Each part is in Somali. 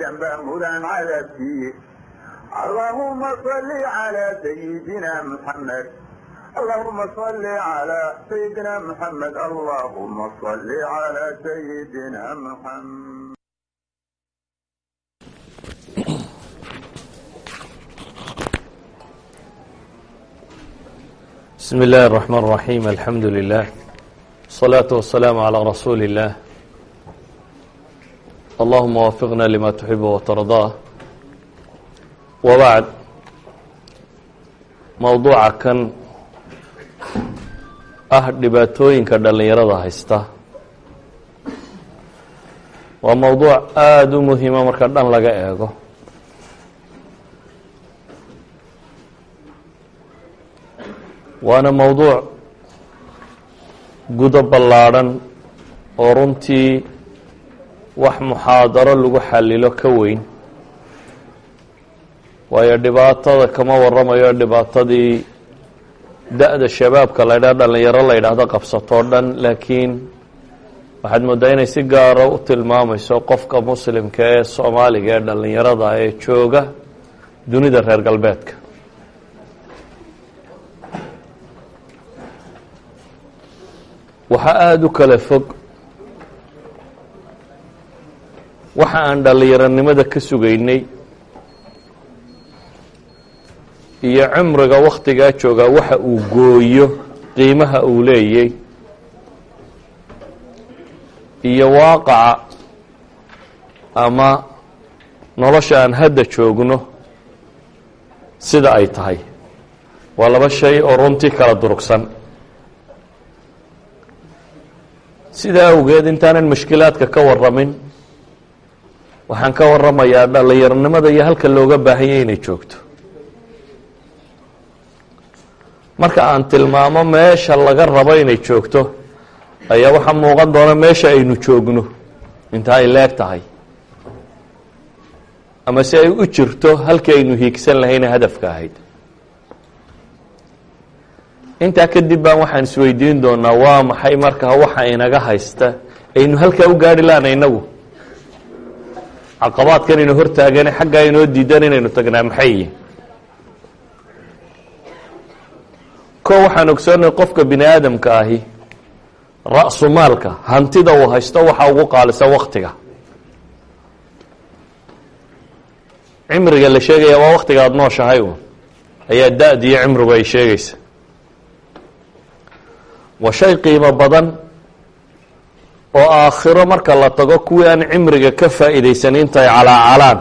جنب مولان على فيه اللهم صل على سيدنا محمد اللهم صل على سيدنا محمد اللهم صل على سيدنا محمد بسم الله الرحمن الرحيم الحمد لله الصلاة والسلام على رسول الله allahuma waafiqna lima تحب watardaa وبعد mowduuca kan ah dhibaatooyinka dhallinyarada haysta. Waa mowduuc aada u muhiima marka dhan laga eego. Waana mowduuc gudo ballaadhan oo runtii wax muxaadaro lagu xalilo ka weyn. Waayo dhibaatada kama waramayo dhibaatadii da-da shabaabka la ydhaha dhallinyaro la yidhaahdo qabsatoo dhan laakiin waxaad mooddaa inay si gaara u tilmaamayso qofka muslimka ee soomaaliga ee dhallinyarada ee jooga dunida reer galbeedka. Waxaa aada u kala fog waxa aan dhallinyaronimada ka sugaynay iyo cumriga wakhtigaa joogaa waxa uu gooyo qiimaha uu leeyay iyo waaqaca ama nolosha aan hadda joogno sida ay tahay. Waa laba shay oo runtii kala durugsan. Sidaa awgeed intaanan mushkilaadka ka warramin waxaan ka warramayaa dhallinyaronimada iyo halka looga baahanyay inay joogto. Marka aan tilmaamo meesha laga rabo inay joogto ayaa waxaa muuqan doona meesha aynu joogno. Inta ay leeg tahay. Ama si ay u jirto halkii aynu hiigsan lahayna hadafka ahayd. Intaa kadib baan waxaan isweydiin doonaa waa maxay markaa waxa inaga haysta? Aynu halkaa u gaari lahana inagu caqabaadkan inu hortaagane xaggaa inoo diidan inaynu tagnaa maxay? Yihin ko waxaan ogsoonay qofka bini aadamka ahi ra-su maalka hantida uu haysto waxa ugu qaalisa waktiga cimriga la sheegaya waa waktiga aada nooshahay un ayaa da-di iyo cimrigu ay sheegaysa. Waa shay qiimo badan oo aakhiro marka la tago kuwii aan cimriga ka faa'iidaysanayntahay calaacalaan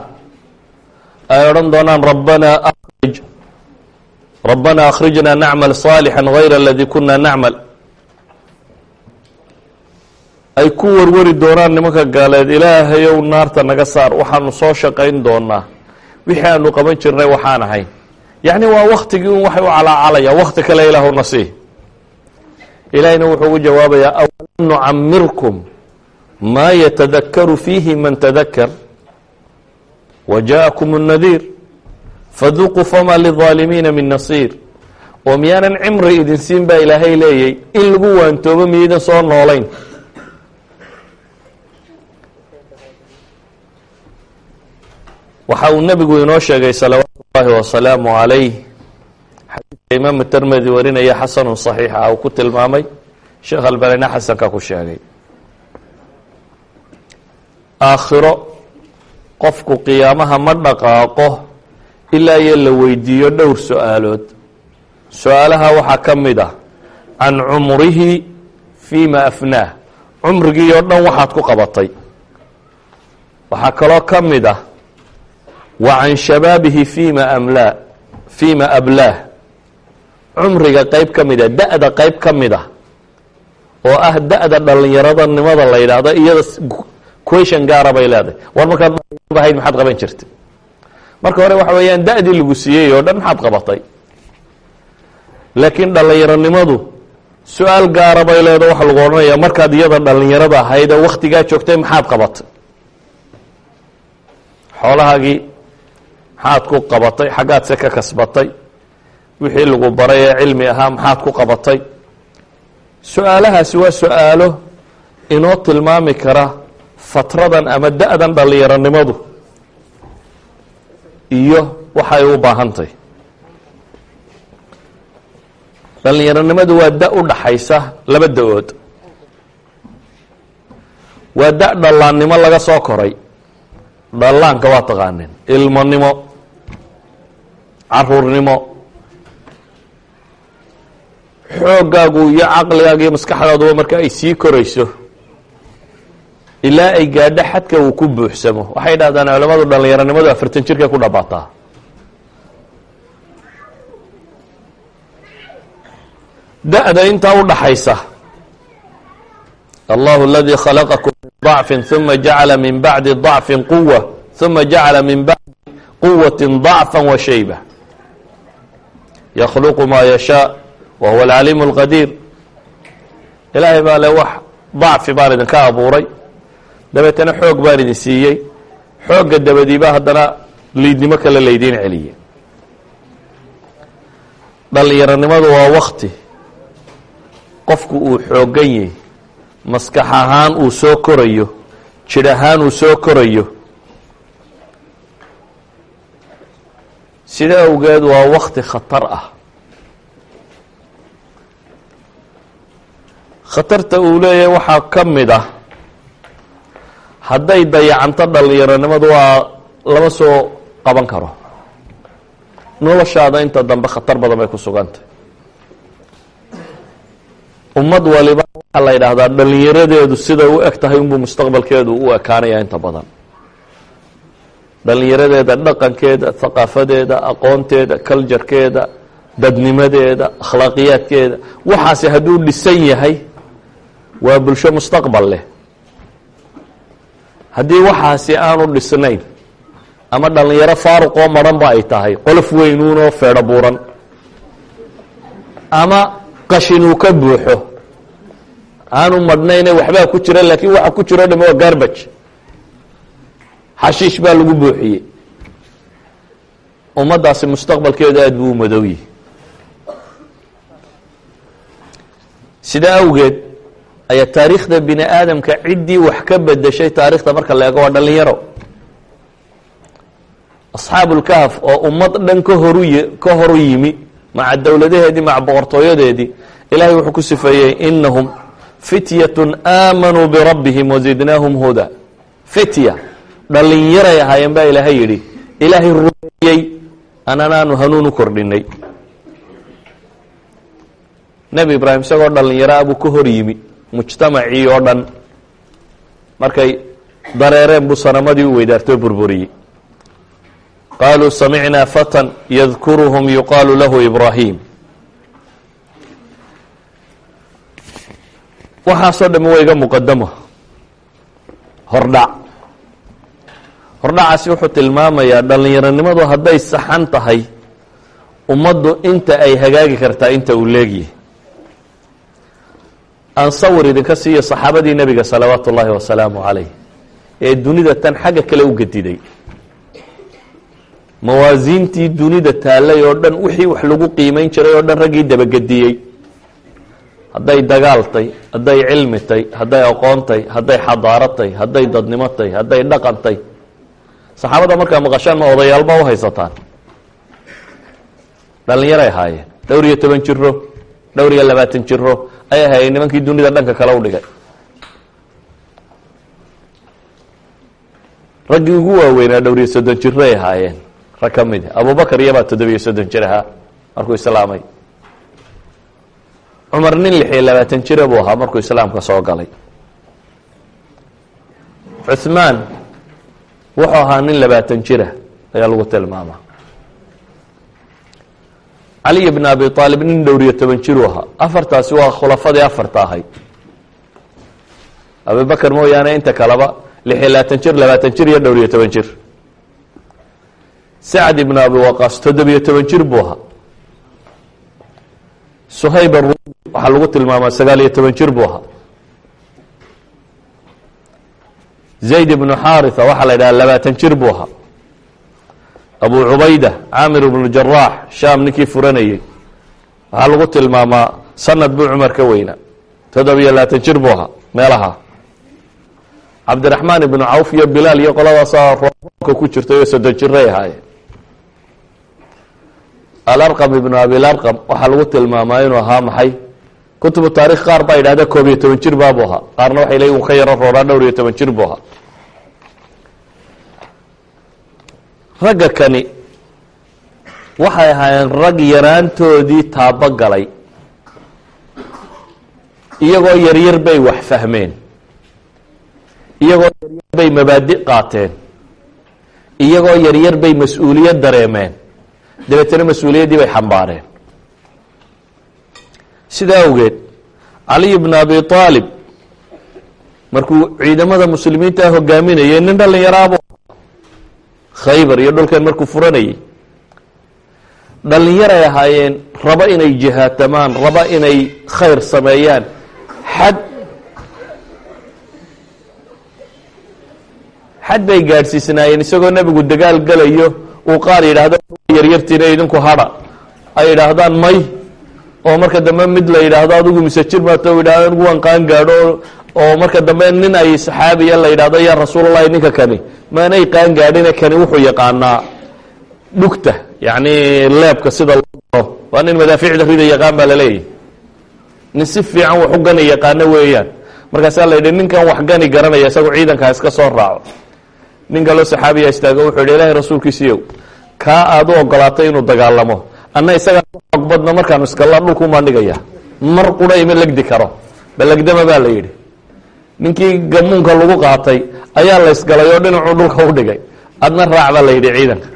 ay odhan doonaan rabbanaa akrij rabbanaa akhrijnaa nacmal saalixa hayra aladii kunaa nacmal. Ay ku warwari doonaan nimanka gaaleed ilaahayow naarta naga saar waxaanu soo shaqayn doonaa wixii aanu qaban jirnay waxaan ahay. Yacni waa waktigii un waxay u calaacalayaa wakti kale ilaahuna sii. Ilaahayna wuxuu ugu jawaabayaa nucamirkum maa yatadakaru fiihi man tadakar wa jaaءakum الnadiir faduquu fama lidaalimiina min nasiir oo miyaanan cimri idin siin baa ilaahay leeyay in lagu waantoobo miyaydan soo noolayn waxa uu nebigu inoo sheegay salawaatu ullahi wasalaamu calayh xadiidka imaamu termedi warinaya xasanu صaxiixa uu ku tilmaamay sheekh albanina xasanka ku sheegay. Aakhiro qofku qiyaamaha ma dhaqaaqo ilaa iyo la weydiiyo dhowr su'aalood. Su'aalaha waxaa ka mid ah can cumrihi fii ma afnaah cumrigii oo dhan waxaad ku qabatay. Waxaa kaloo ka mid ah wa can shabaabihi fima amlaa fii ma ablaah cumriga qeyb ka mid a da-da qeyb ka mid ah oo ah da-da dhallinyaradanimada la yidhaahdo iyada question gaara bay leedahay. War markaad ahayd maxaad qaban jirtay marka hore waxa weeyaan da-dii lagu siiyey oo dhan maxaad qabatay. Laakiin dhallinyaronimadu su'aal gaara bay leedo waxa lagu odhanaya. Markaad iyada dhallinyarada ahayd ee waktigaa joogtay maxaad qabatay? Xoolahaagii maxaad ku qabatay? Xaggaad se ka kasbatay? Wixii lagu baray ee cilmi ahaa maxaad ku qabatay su'aalahaasi waa su'aalo inoo tilmaami kara fatradan ama da-dan dhallinyaronimadu iyo waxay u baahantahy dhalinyaronimadu waa da u dhaxaysa laba da'ood. Waa da dhallaannimo laga soo koray. Dhallaanka waa taqaanin ilmonimo caruurnimo xooggaagu iyo caqligaagu iyo maskaxdaaduba marka ay sii korayso ilaa ay gaadho xadka uu ku buuxsamo waxay dhahdaan culamadu dhalinyaronimadu afartan jirkay ku dhabaataa da-da intaa u dhaxaysa allahu aladii khalaqakum min ضacfi ثuma jacala min bacdi ضacfi quwa ثuma jacala min bacdi quwati ضacfa wa shayba yakhluqu ma yashaa wa huwa alcaliim اlqadiir ilaahay baa le wax dacfi baan idinka abuuray dabeetana xoog baan idin siiyey xoogga dabadiiba haddana liidnimo kale laydiin celiyey dhalinyaronimadu waa wakti qofku uu xoogan yahy maskax ahaan uu soo korayo jidh ahaan uu soo korayo sida awgeed waa wakti khatar ah khatarta uu leeyahay waxaa ka mid ah hadday dayacanto dhalinyaronimadu waa lama soo qaban karo. Noloshaada inta dambe khatar badan bay ku sugantay ummad waliba waxaa la yidhaahdaa dhalinyaradeedu siday u eg tahay unbuu mustaqbalkeedu u ekaanaya inta badan. Dhalinyaradeeda dhaqankeeda thaqaafadeeda aqoonteeda culjarkeeda dadnimadeeda akhlaaqiyaadkeeda waxaasi hadduu dhisan yahay waa bulsho mustaqbal leh. Haddii waxaasi aanu dhisnayn ama dhalinyaro faaruqoo maranba ay tahay qolof weynuunoo feedho buuran ama qashin uu ka buuxo aanu madhnayne waxbaa ku jira laakiin waxa ku jiro dham waa garbage. Xashiish baa lagu buuxiyey. Ummaddaasi mustaqbalkeedu aada buu u madowyi. Sidaa awgeed ayaa taariikhda bini aadamka ciddii wax ka bedeshay taarikhda marka la eego waa dhalinyaro. Asxaabulkahf oo ummad dhan ka horu ka horu yimi maca dowladaheedii maca boqortooyadeedii ilahay wuxuu ku sifeeyey inahum fityatun aamanuu birabbihim wazidnaahum huda. Fitya. Dhalinyaray ahaayeen baa ilaahay yidhi. Ilaahay rumeeyey ananaanu hanuun u kordhinay nebi ibraahim isagoo dhalinyaro ah buu ka hor yimi mujtamacii oo dhan. Markay dareereen buu sanamadii u weydaartoo burburiyey. Qaaluu samicnaa fatan yadkuruhum yuqaalu lahu ibraahim. Waxaasoo dhami waa iga muqadamo hordhac. Hordhacaasi wuxuu tilmaamayaa dhalinyaronimadu hadday saxan tahay ummaddu inta ay hagaagi kartaa inta uu leegyahay aan sawir idinka siiyo saxaabadii nebiga salawaatu ullaahi wasalaamu calayh ee dunida tan xagga kale u gediday. Mawaasiintii dunida taallay oo dhan wixii wax lagu qiimayn jiray oo dhan raggii dabagediyey. Hadday dagaaltay hadday cilmitay hadday aqoontay hadday xadaaratay hadday dadnimotay hadday dhaqantay. Saxaabadda markaa maqashaan ma odayaalba u haysataan. Dhalinyaray ahaayeen dhowr iyo toban jiro dhowr labaatan jiro ay ahaayeen nimankii dunida dhanka kale u dhigay. Raggii ugu waaweynaa dhowr iyo soddon jiray ahaayeen. Rag ka mid abubakar iyobaa toddobiyo soddon jir ahaa. Markuu islaamay. Cumar nin lix iyo labaatan jira buu ahaa markuu islaamka soo galay. Cuhmaan wuxuu ahaa nin labaatan jira ayaa lagu tilmaamaa caliy bn abi aalib nin dhowriyo toban jiruu ahaa. Afartaasi waa khulafadii afarta ahayd abubakar mooyaane inta kaleba lix iyo labaatan jir labaatan jir iyo dhowriyo toban jir. Sacd ibn abi waqaas toddobiyo jir buu ahaa. Suhayb arumi waxaa lagu tilmaamaa sagaal iyo toban jir buu ahaa. Zayd ibnu xaritha waxaa la yidhaha labaatan jir buu ahaa abu cubayda caamir ibnu jaraax sham ninkii furanayey waxaa lagu tilmaamaa sanad buu cumar ka weynaa. Toddobiyo labaatan jir buu ahaa meelaha. Cabdiraxmaan ibnu cawf iyo bilaal iyo qoladaasaa roonka ku jirtay oo soddon jiray ahaayeen. Alarqam ibnu abilarqam waxaa lagu tilmaamaa inuu ahaa maxay? Kutubu taarikh qaar baa yidhahda koob iyo toban jir baabuu ahaa. Qaarna waxay leeyihiin un ka yaro rooraan dhowr iyo toban jir buu ahaa ragga kani waxay ahaayeen rag yaraantoodii taabo galay iyagoo yaryar bay wax fahmeen iyagoo yaryar bay mabaadi qaateen iyagoo yaryar bay mas'uuliyad dareemeen dabeetana mas'uuliyaddii bay xambaareen. Sidaa awgeed caliy bn abi aalib markuu ciidamada muslimiinta hogaaminayay nin dhallinyaraabu khaybar iyo dhulkan markuu furanayay. Dhallinyaray ahaayeen raba inay jihaatamaan raba inay khayr sameeyaan. Xad xad bay gaadhsiisnaayeen isagoo nebigu dagaal gelayo uu qaar yidhaahdo yaryartiina idinku hadha ay yidhaahdaan may. Oo marka dambe mid la yidhaahdo adigu mise jir maato yidhahdo anigu waan qaan gaadho marka dambe nin ay saxaabiya la yidhahdo yaa rasuulallahi ninka kani maanay qaan gaadhine kani wuxuu yaqaanaa dhugta yacni leebka sida loo waa nin madaafiicda rida yaqaan baa laleeyahy nin si fiican wax u gani yaqaano weeyaan. Markaasaa la yidhi ninkan wax gani garanaya isagu ciidankaa iska soo raaco. Nin kaloo saxaabiya istaago wuxuu yidhi ilaahay rasuulkiisiiyow kaa aad u ogolaatay inuu dagaalamo. Anna isagaa xoog badna markaanu iskalla dhulkumaan dhigaya mar qura ima legdi karo. Ballegdama baa la yidhi ninkii gamuunka lagu qaatay ayaa la ysgalay oo dhinacuu dhulka u dhigay. Adna raac baa la yidhi ciidanka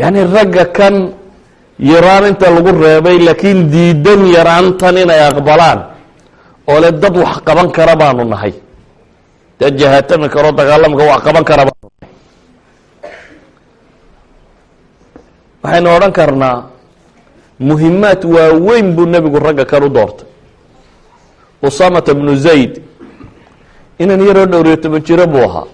yacni ragga kan yaraan inta lagu reebay laakiin diidan yaraantan inay aqbalaan oo le dad wax qaban kara baanu nahay. Dad jahaatami karo dagaalamka wax qaban kara baanu nahay. Waxaynu odhan karnaa muhimaad waaweyn buu nebigu ragga kan u doortay. Usamata bnu zayd inan yaroo dhowriyo toban jiro buu ahaa.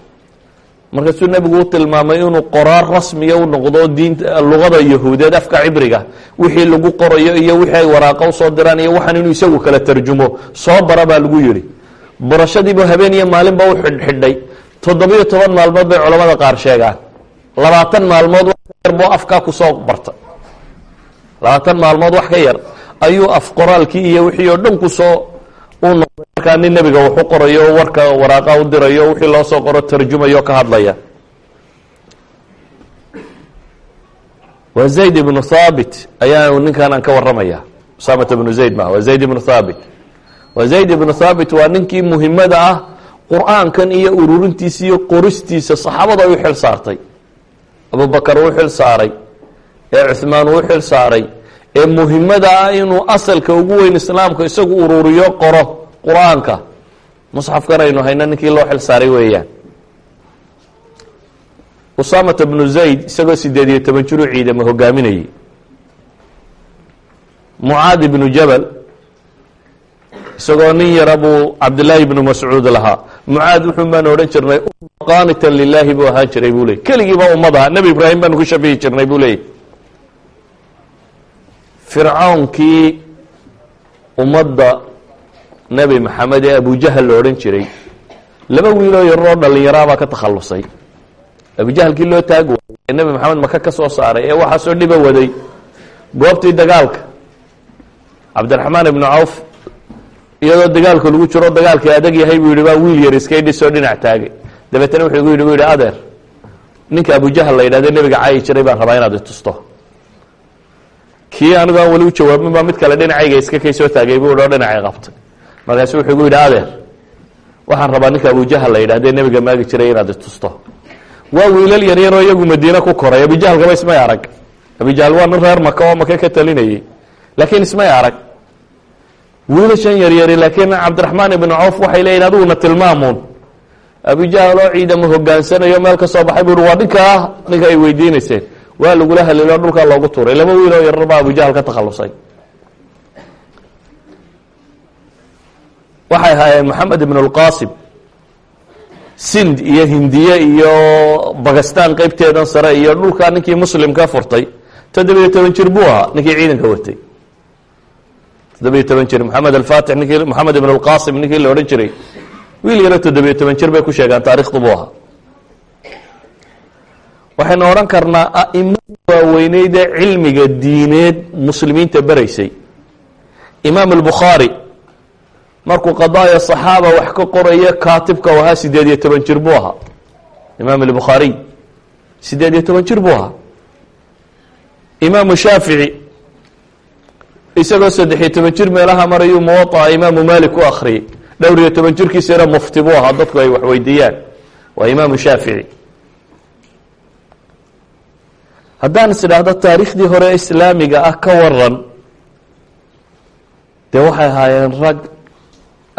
Markaasuu nebigu u tilmaamay inuu qoraar rasmiya u noqdo diinta luqada yahuudeed afka cibriga wixii lagu qorayo iyo wixii ay waraaqa u soo diraan iyo waxaan inuu isagu kala tarjumo. Soo bara baa lagu yidhi. Barashadiibu habeen iyo maalinba u xidhxidhay. Toddobiyo toban maalmood bay culamada qaar sheegaan. Labaatan maalmood buu afkaa ku soo barta. Labaatan maalmood wax ka yar ayuu af qoraalkii iyo wixii oo dhan ku soo markaa nin nebiga wax u qorayo warka waraaqa u dirayo wixii loo soo qoro tarjumayo ka hadlaya. Waa zayd ibnu thaabit ayaa ninkan aan ka waramaya usaamata ibnu zayd maha waa zayd ibnu thaabit. Waa zayd ibnu thaabit waa ninkii muhimada ah qur'aankan iyo ururintiisa iyo qoristiisa saxaabada u xil saartay. Abubakar uu xil saaray ee cuhmaan uu xil saaray ee muhimada ah inuu asalka ugu weyn islaamka isagu ururiyo qoro qur'aanka. Musxafkan aynu hayno ninkii loo xil saaray weeyaan. Usaamata bnu zayd isagoo sideed iyo toban jiruu ciidamo hogaaminayay mucaad ibnu jabal isagoo nin yara buu cabdillaahi ibnu mascuud lahaa. Mucaad wuxuu baan odhan jirnay qaanitan lilaahi buu ahaan jiray buu ley keligiiba ummad aha nebi ibraahim baanu ku shabihi jirnay buu leeyay fircawnkii ummadda nebi maxamed ee abujahal la odhan jiray. Laba wiiloo yaroo dhallinyaraabaa ka takhallusay. Abujahalkii loo taag waayay nebi maxamed maka ka soo saaray ee waxaasoo dhiba waday. Goobtii dagaalka cabdiraxmaan ibnu cawf iyadoo dagaalka lagu jiro dagaalkii adag yahay buu yihi baa wiil yar iskay dhisoo dhinac taagay. Dabeetana wuxuu igu yidhi bu yidhi adeer ninka abujahal la yidhahde nebiga caayi jiray baan rabaa inaad itusto kii anigu aan weli u jawaabin baa mid kale dhinacayga iska kay soo taagay buu o dhinacay qabtay. Markaasu wuxuu igu yidhi adeer waxaan rabaa ninka abujahal la yidhahde nebiga maagi jiray inaad itusto waa wiilal yaryaroo iyagu madiine ku koray abujahalkaba ismay arag. Abujahal waa nin reer maka oo maka ka talinayay. Laakiin ismay arag. Wiilashan yaryari laakiin cabdiraxmaan ibnu cawf waxay leeyihiin adiguna tilmaamuun abujahal oo ciidamo hogaansanayo meel ka soo baxay buu waa ninkaa ninka ay weydiinayseen waa lagula halilo dhulkaa loogu tuuray. Laba wiil oo yarar baa abujahal ka takhalusay waxay ahaayeen moxamed ibn اlqasim sind iyo hindiye iyo bakistan qeybteedan sare iyo dhulkaa ninkii muslimka furtay. Toddobiyo toban jir buu ahaa ninkii ciidanka watay toddobiyo toban jir moxamed alfatix ninkii moxamed ibn اlqasim ninkii la odhan jiray. Wiil yaro toddobiyo toban jir bay ku sheegaan taarikhdu buu ahaa waxaynu odhan karnaa a'imada waaweyneyd ee cilmiga diineed muslimiinta beraysay imaam albukhaari markuu qadaaya saxaaba wax ka qoraya kaatibka u ahaa siddeed iyo toban jir buu ahaa. Imaam albukhaariy siddeed iyo toban jir buu ahaa. Imaamu shaafici isagoo saddex-iyo toban jir meelaha marayuu muwaطaca imaamu malik u akhriyey dhowr iyo toban jirkiisana mufti buu ahaa dadku ay wax weydiiyaan. Waa imaamu shaafici haddaan is idhaahdo taariikhdii hore islaamiga ah ka waran dee waxay ahaayeen rag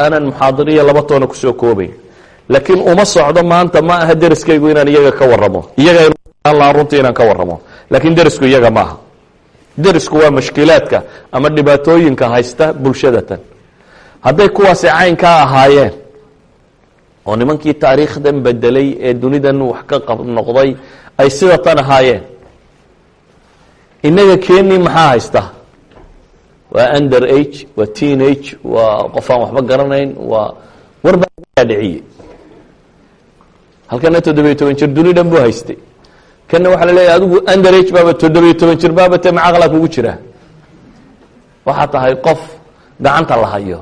aanan muxaadiriya laba toona ku soo koobayn laakiin uma socdo maanta ma aha deriskaygu inaan iyaga ka waramo iyaga laa runtii inaan ka waramo laakiin derisku iyaga maaha derisku waa mashkilaadka ama dhibaatooyinka haysta bulshadatan. Hadday kuwaasi caynkaa ahaayeen oo nimankii taariikhdan bedelay ee dunidan wax ka noqday ay sida tan ahaayeen innaga keni maxaa haysta? Waa under age waa teen age waa qof aan waxba garanayn waa warbaa dhiciye halkana toddobiyo toban jir duni dhan buu haystay. Kana waxaa la leeyahy adigu under age baaba toddobiyo toban jir baaba te macaqlaa kugu jira? Waxaa tahay qof gacanta la hayo.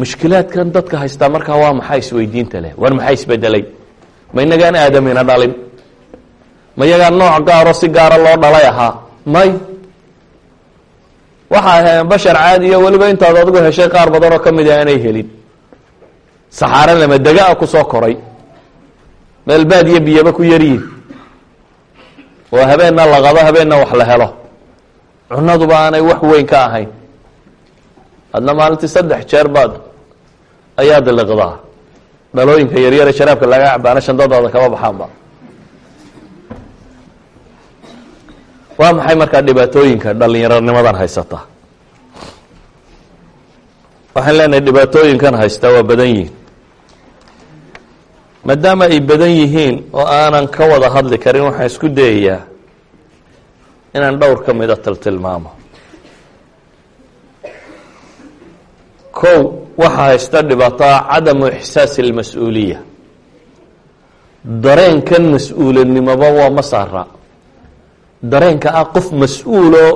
Mushkilaadkan dadka haystaa markaa waa maxaa isweydiinta leh? War maxaa isbedelay ma inagaan aadamina dhalin? Ma yagaa nooc gaaro si gaara loo dhalay ahaa? May. Waxa ahayn bashar caadiyo weliba intaad adigu heshay qaar badan oo ka mid a aanay helin. Saxaaro lama dega-a koray. Meel baad iyo biyaba ku yaryihin oo habeenna la qado habeenna wax la helo. Cunaduba aanay wax weyn ka ahayn. Adna maalintii saddex jeer baad ayaa diliqdaa dhalooyinka yaryare sharaabka laga cabaana shandadaada kama baxaanba. Waa maxay markaa dhibaatooyinka dhallinyaronimadan haysata? Waxaan leenahay dhibaatooyinkan haysta waa badan yihiin. Maadaama ay badan yihiin oo aanan ka wada hadli karin waxaan isku dayayaa inaan dhowr ka mida tiltilmaamo kow waxaa haysta dhibaataa cadamu ixsaasi اlmas-uuliya dareenkan mas'uulanimoba waa ma saara dareenka ah qof mas'uuloo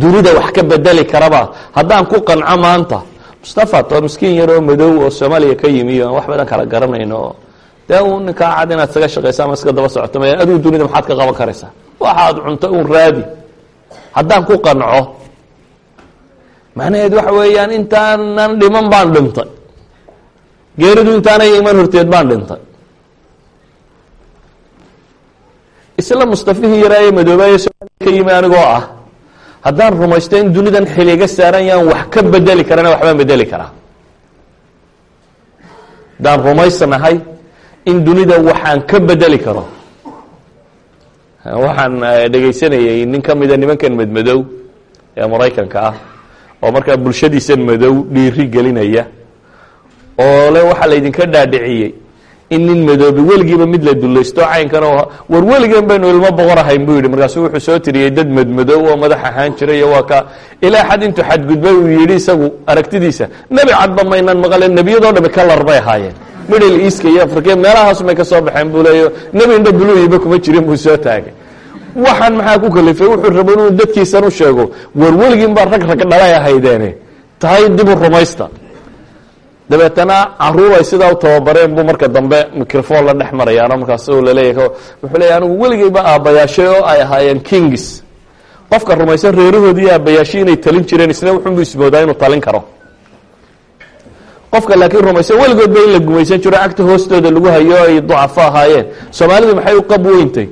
dunida wax ka bedeli karaba haddaan ku qanco maanta mustafa waa miskiin yaroo madow oo soomaaliya ka yimi o aan wax badan kala garanayno oo dee uu ninkaa cad inaad isaga shaqaysa ama iska daba socoto maya adigu dunida maxaad ka qaban karaysaa? Waxaad cunto un raadi. Haddaan ku qanco macnaheed waxa weeyaan intaanan dhiman baan dhintay. Geeridu intaanay iman horteed baan dhintay. Isla mustafihii yaraaye madoobaye ka yimi anigoo ah. Haddaan rumaysto in dunidan xilliga saaran yaan wax ka bedeli karana waxbaan bedeli karaa. Haddaan rumaysanahay in dunida waxaan ka bedeli karo. Waxaan dhegaysanayay nin ka mida nimankan madmadow ee maraykanka ah oo markaa bulshadiisan madow dhiiri gelinaya oo le waxaa laydinka dhaadhiciyey in nin madoobi weligiiba mid la dulaysto caynkan war weligan baynu ilmo boqor ahayn buu yidhi. Markaasu wuxuu soo tiriyey dad madmadow oo madax ahaan jiray waa ka. Ilaa xad intuu xadgudbay uu yidhi isagu aragtidiisa nebi cadba maynan maqle nebiyadoo dhami kalar bay ahaayeen. Middle easka iyo africa meelahaas may ka soo baxeen buu leeyo. Nebi indha buluyiba kuma jirin buu soo taagay waxaan maxaa ku kalifay? Wuxuu raba inuu dadkiisan u sheego war weligiin baa rag rag dhalay ahaydeene tahay dibu rumaysta. Dabeetana carruur ay sidaa u tababareen buu marka dambe microphone la dhex marayaano markaas laleeyahy wuxuu leeya anigu weligeyba aabbayaashay oo ay ahaayeen kings qofka rumaysan reerahoodii iyo aabbayaashii inay talin jireen isna wuxunbu ismoodaa inuu talin karo. Qofka laakiin rumaysan weligoodba in la gumaysan jiro cagta hoostooda lagu hayo ay ducafo ahaayeen. Soomaalidu maxay u qab weyntay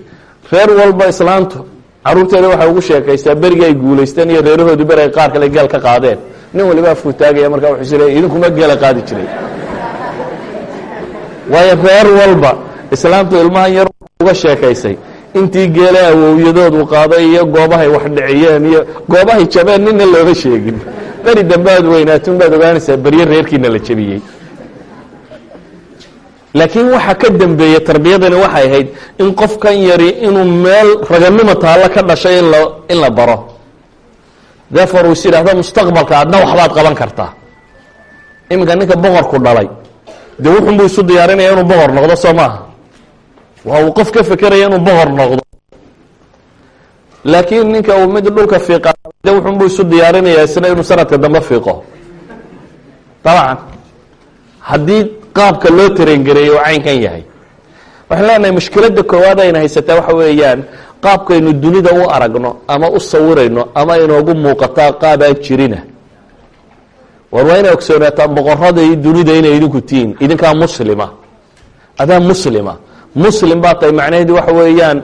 reer walba islaantu caruurteeda waxay ugu sheekaysaa berigii ay guulaysteen iyo reerahoodi beri ay qaar kale geel ka qaadeen. Nin waliba afku taagaya markaa wuxuu is leeya idinkuma geela qaadi jiray. Waayo reer walba islaamtu ilmahan yar uga sheekaysay intii geele awowyadoodu qaaday iyo goobahay wax dhiciyeen iyo goobahay jabeen nina looma sheegin. Beri dambe aad weynaatun baad ogaanaysaa beryo reerkiina la jebiyey laakiin waxa ka dambeeyey tarbiyadani waxay ahayd in qofkan yari inuu meel raganimo taallo ka dhashay in la baro. Therefore is yidhaahdo mustaqbalka adna waxbaad qaban kartaa. Iminka ninka boqorku dhalay dee wuxunbuu isu diyaarinaya inuu boqor noqdo soo maaha? Waa uu qof ka fekeraya inuu boqor noqdo. Laakiin ninka uu mid dhulka fiiqa de wuxunbuu isu diyaarinaya isna inuu sanadka dambe fiiqo. Dabcan haddii qaabka loo tarengareeyey oo caynkan yahay. Waxaan leenahay mushkiladda koowaad ayna haysataa waxa weeyaan qaabkaynu dunida u aragno ama u sawirayno ama inoogu muuqataa qaabaan jirina. War waa inay ogsoonaataan boqorada iyo dunida inay idinku tihiin idinkaa muslima. Adaa muslima. Muslim baa tahay macnaheedu waxa weeyaan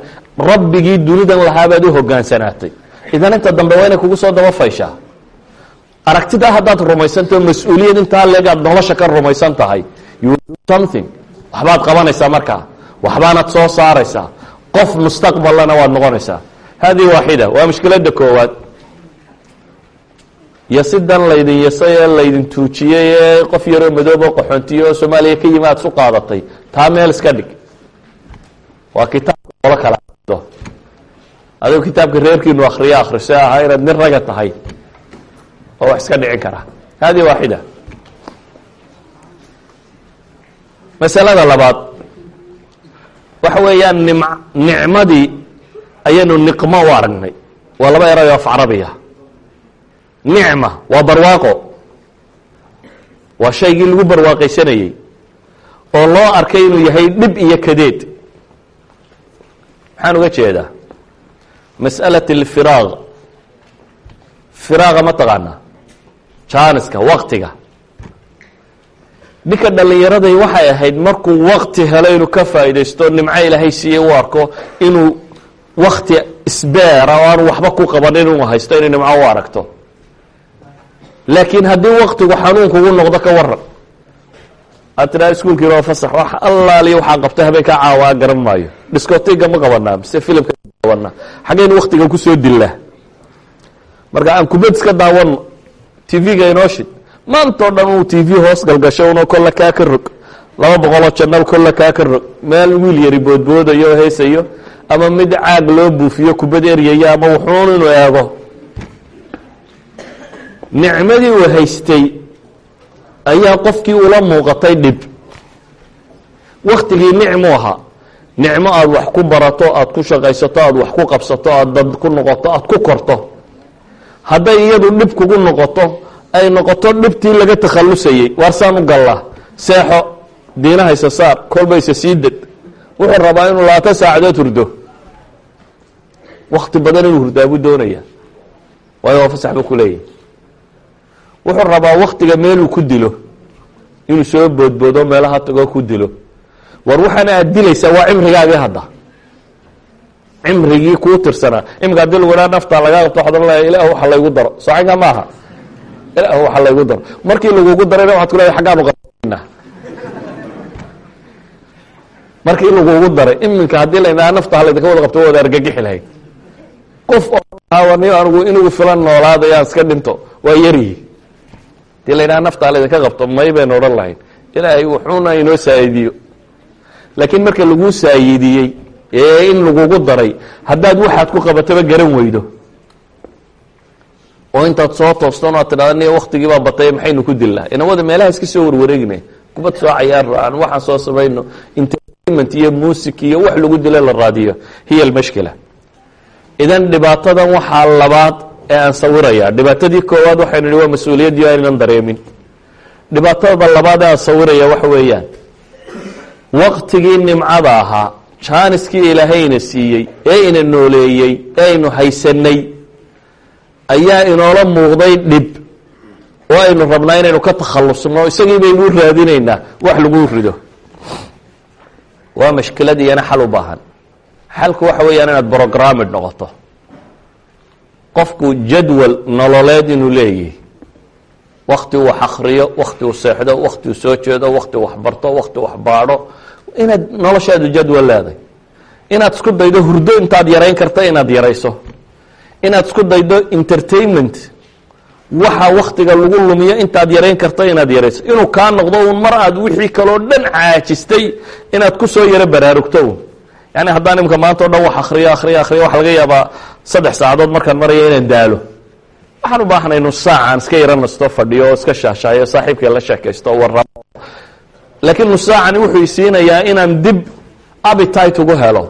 rabbigii dunidan lahaabaad u hogaansanaatay idan inta dambe waa inay kugu soo daba fayshaa. Aragtidaa haddaad rumaysantaho mas'uuliyad intaa leegaad nolosha ka rumaysan tahay something. Waxbaad qabanaysaa markaa. Waxbaanad soo saaraysaa. Qof mustaqbalana waad noqonaysaa. Hadihi waaxida waa mushkilada koowaad. Iyo sidan laydin yasay ee laydin tuujiyey ee qof yaroo madoob oo qaxoontiye oo soomaaliya ka yimi aad isu qaadatay. Taa meel iska dhig. Waa kitaabka olo kala do adigu kitaabka reerkiinu akriyo akriso ahaa inaad nin raga tahay. Oo wax iska dhicin kara. Hadihi waaxida masalada labaad. Waxa weeyaan nim nicmadii ayaynu niqmo u aragnay. Waa laba erayo af carabiya nicma waa barwaaqo. Waa shaygii lagu barwaaqaysanayey oo loo arkay inuu yahay dhib iyo kadeed. Maxaan uga jeedaa mas'alat alfiraaq firaaqa ma taqaanaa. Jaaniska waktiga ninka dhallinyaraday waxay ahayd markuu wakti helo inuu ka faa'iidaysto nimco ilaahay siiyey u arko inuu wakti isbeera oo aanu waxba ku qabanin inuu haysto inay nimco u aragto. Laakiin haddii waktigu xanuun kugu noqdo ka waran aad tidhaha iskuulkiina waa fasax wax allaaliya waxaa qabta habeenkaa caawaa garan maayo. Discotiga ma qabanaa mise filimka qabanaa xaggaynu waktiga ku soo dillaa marka aan kubad iska daawano tv-ga inoo shid maantao dhan uu t v hoos galgasho uno kolla kaa ka rog. Laba boqoloo janal kolla kaa ka rog. Meel wiil yari boodboodayo oo heesayo ama mid caag loo buufiyo kubad eryayo ama wuxuun inuu eego. Nicmadii uu haystay ayaa qofkii ula muuqatay dhib. Waktigii nicmu ahaa. Nicmo aada wax ku barato aada ku shaqaysato aada wax ku qabsato aada dad ku noqoto aada ku korto. Hadday iyadu dhib kugu noqoto ay noqoto dhibtii laga takhallusayey waarsaan u gallaa? Seexo diinahaysa saar kolbaysa sii deg wuxuu rabaa inuu labaatan saacadood hurdo. Wakti badan inuu hurdaa buu doonaya. Waayo waa fasax buu ku leeyahy wuxuu rabaa waktiga meeluu ku dilo. Inuu soo boodboodo meelaha tagoo ku dilo. War waxaana aad dilaysaa waa cimrigaagii hadda. Cimrigii kuu tirsanaa imika haddii lagu idhaha naftaa lagaa qabto waxaad ohan ilaah waxa laygu daro. Socanka maaha ilaah waxa laygu daro markii lagugu darayna waxad ku leedahay xaggaanu qabanayna markii lagugu daray iminka haddii la idhaha nafta ha laydinka wada qabto wada argagixi lahayd. Qof oo ni anigu inugu filan noolaadayaan iska dhinto waa yaryihi haddii la yidhaha nafta ha laydinka qabto may baynu odhan lahayn. Ilaahay wuxuuna inoo saayidiyo laakiin marka laguu saayidiyey ee in lagugu daray haddaad waxaad ku qabataba garan weydo oo intaad soo toostan aad tidhahda ni waktigiibaa batay maxaynu ku dillaa inamada meelaha iska soo warwareegna kubad soo cayaaro aan waxaan soo samayno entertainment iyo music iyo wax lagu dilo la raadiyo. Hiya almashkila. Idan dhibaatadan waxaa labaad ee aan sawiraya dhibaatadii koowaad waxaynu nihi waa mas'uuliyaddii aynan dareemin. Dhibaatada labaad ee aan sawiraya waxa weeyaan. Waktigii nimcada ahaa jaaniskii ilaahayna siiyey ee ina nooleeyey ee aynu haysanay ayaa inoola muuqday dhib. Oo aynu rabnaa inaynu ka takhallusno isagii baynu u raadinaynaa wax lagu rido. Waa mashkilad iyana xal u baahan. Xalku waxa weeyaan inaad brogramid noqoto. Qofku jadwal nololeed inuu leeyahay wakti uu wax akriyo wakti uu seexdo wakti uu soo jeedo wakti wax barto wakti wax baadho. Inaad noloshaadu jadwal leeday inaad isku daydo hurdo intaad yarayn karta inaad yarayso inaad isku daydo entertainment. Waxa waktiga lagu lumiyo intaad yarayn karta inaad yarayso inuu kaa noqdo un mar aad wixii kaloo dhan caajistay inaad ku soo yaro baraarugto un yani haddaan imika maanta o dhan wax akriyo akriyo akriyo waxa laga yaabaa saddex saacadood markaan maraya inaan daalo. Waxaan u baahnay nus saacaan iska yaro nasto fadhiyo iska shaashaayo saaxiibkay la sheekaysto waramo laakiin nusaacani wuxuu isiinayaa inaan dib abitite ugu helo.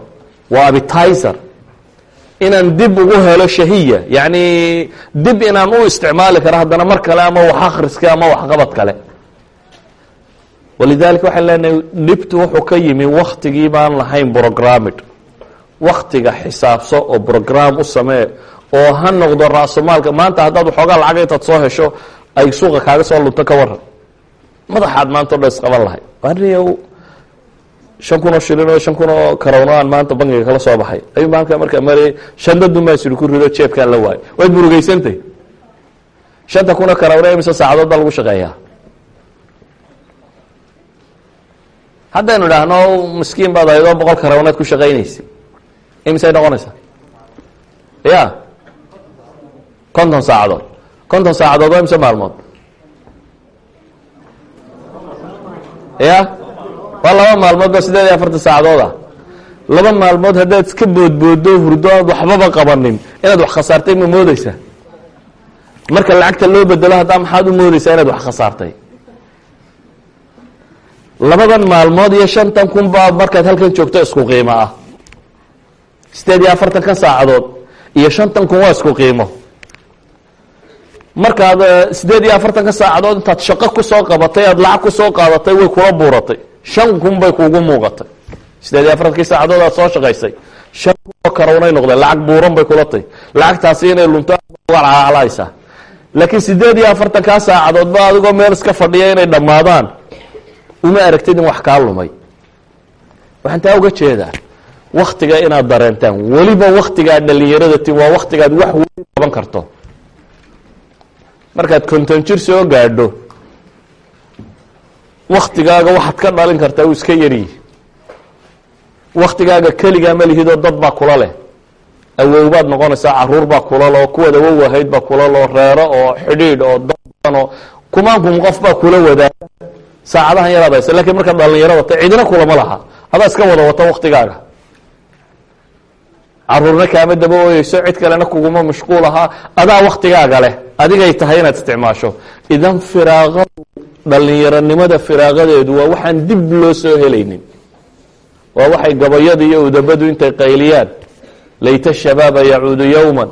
Waa abitizer inaan dib ugu helo shahiya. Yacni dib inaan u isticmaali karo haddana mar kale ama wax akhriska ama waxqabad kale. Walidalika waxaan leenahay dhibtu wuxuu ka yimi waktigii baan lahayn programmid waktiga xisaabso oo program u samee oo ha noqdo ra-sumaalka maanta haddaad waxoogaa lacag intaad soo hesho ay suuqa kaaga soo lunto ka waran madaxaad maanta o dhan isqaban lahay shan kun oo shilin oo shan kun oo karowno aan maanta bankiga kala soo baxay. Ayuu maalka markaa marayay shandadunbaa siri ku rido jeebkaan la waayay. Waad murugeysantay shanta kun oo imise saacadood lagu shaqeeyaa? Haddaynu idhaahno miskiin baad ahayd oo boqol karawnaad ku shaqaynaysa imisay noqonaysaa? Ya konton saacadood. Konton saacadood waa imise maalmood? Ya waa laba maalmood ba sideed iyo afartan saacadood ah. Laba maalmood haddaad iska boodboodo hurdo aad waxbaba qabanin inaad wax khasaartay ma moodeysaa marka lacagta loo bedelo haddaa maxaad u moodeysaa inaad wax khasaartay? Labadan maalmood iyo shantan kun baa markaad halkan joogto isku qiimo ah. Sideed iyo afartanka saacadood iyo shantan kun waa isku qiimo. Markaad sideed iyo afartanka saacadood intaad shaqo ku soo qabatay aad lacag ku soo qaadatay way kula buuratay shan kun bay kuugu muuqatay. Sideed iyo afartankii saacadood aad soo shaqaysay shan kun oo karownay noqdeen lacag buuran bay kula tay lacagtaasi inay lunto calaalaysaa laakiin sideed iyo afartankaa saacadoodba adigoo meel iska fadhiya inay dhammaadaan. Uma aragtid in wax kaa lumay. Waxaan taa uga jeedaa waktiga inaad dareentaan weliba waktigaad dhalinyarada tin waa waktigaad wax weyn qaban karto. Markaad konton jir soo gaadho waktigaaga waxaad ka dhalin kartaa uu iska yaryihi waktigaaga keligaa ma lihidoo dad baa kula leh. Awow baad noqonaysaa carruur baa kula leh oo kuwaad awow ahayd baa kula leh oo reero oo xidhiidh oo dadan oo kumaankum qof baa kula wadaaga saacadahan yaraad haysa lakiin markaad dhalinyarada ta cidina kulama laha. Adaa iska wada wata waktigaaga caruurna kaama daba ooyeyso cid kalena kuguma mashquul ahaa adaa waktigaaga leh adigay tahay inaad isticmaasho. Idan firaaqadu dhalinyaronimada firaaqadeedu waa waxaan dib loo soo helaynin. Waa waxay gabayadu iyo udabadu intay qayliyaan. Layta shabaaba yacuudu yowma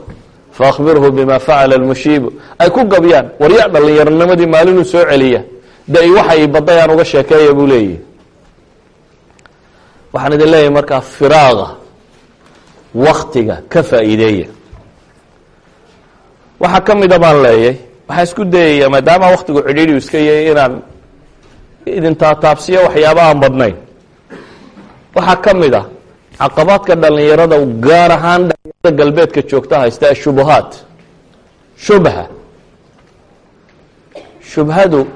faakbirhu bima facala lmushiibu ay ku gabyaan waryaa dhallinyaronimadii maalinuu soo celiya? De waxay badayaan uga sheekeeya buu leeyahi waxaan idin leeyahay markaa firaaqa waktiga ka faa'iideeya. Waxaa ka baan leeyay waxaan isku dayaya maadaama waktigu cidhiidhi iska yahay inaan idin taataabsiyo waxyaaba aan badnayn. Waxaa ka a caqabaadka dhalinyarada gaar ahaan dhalinyarada galbeedka joogta haysta ashubuhaat shubha. Shubhadu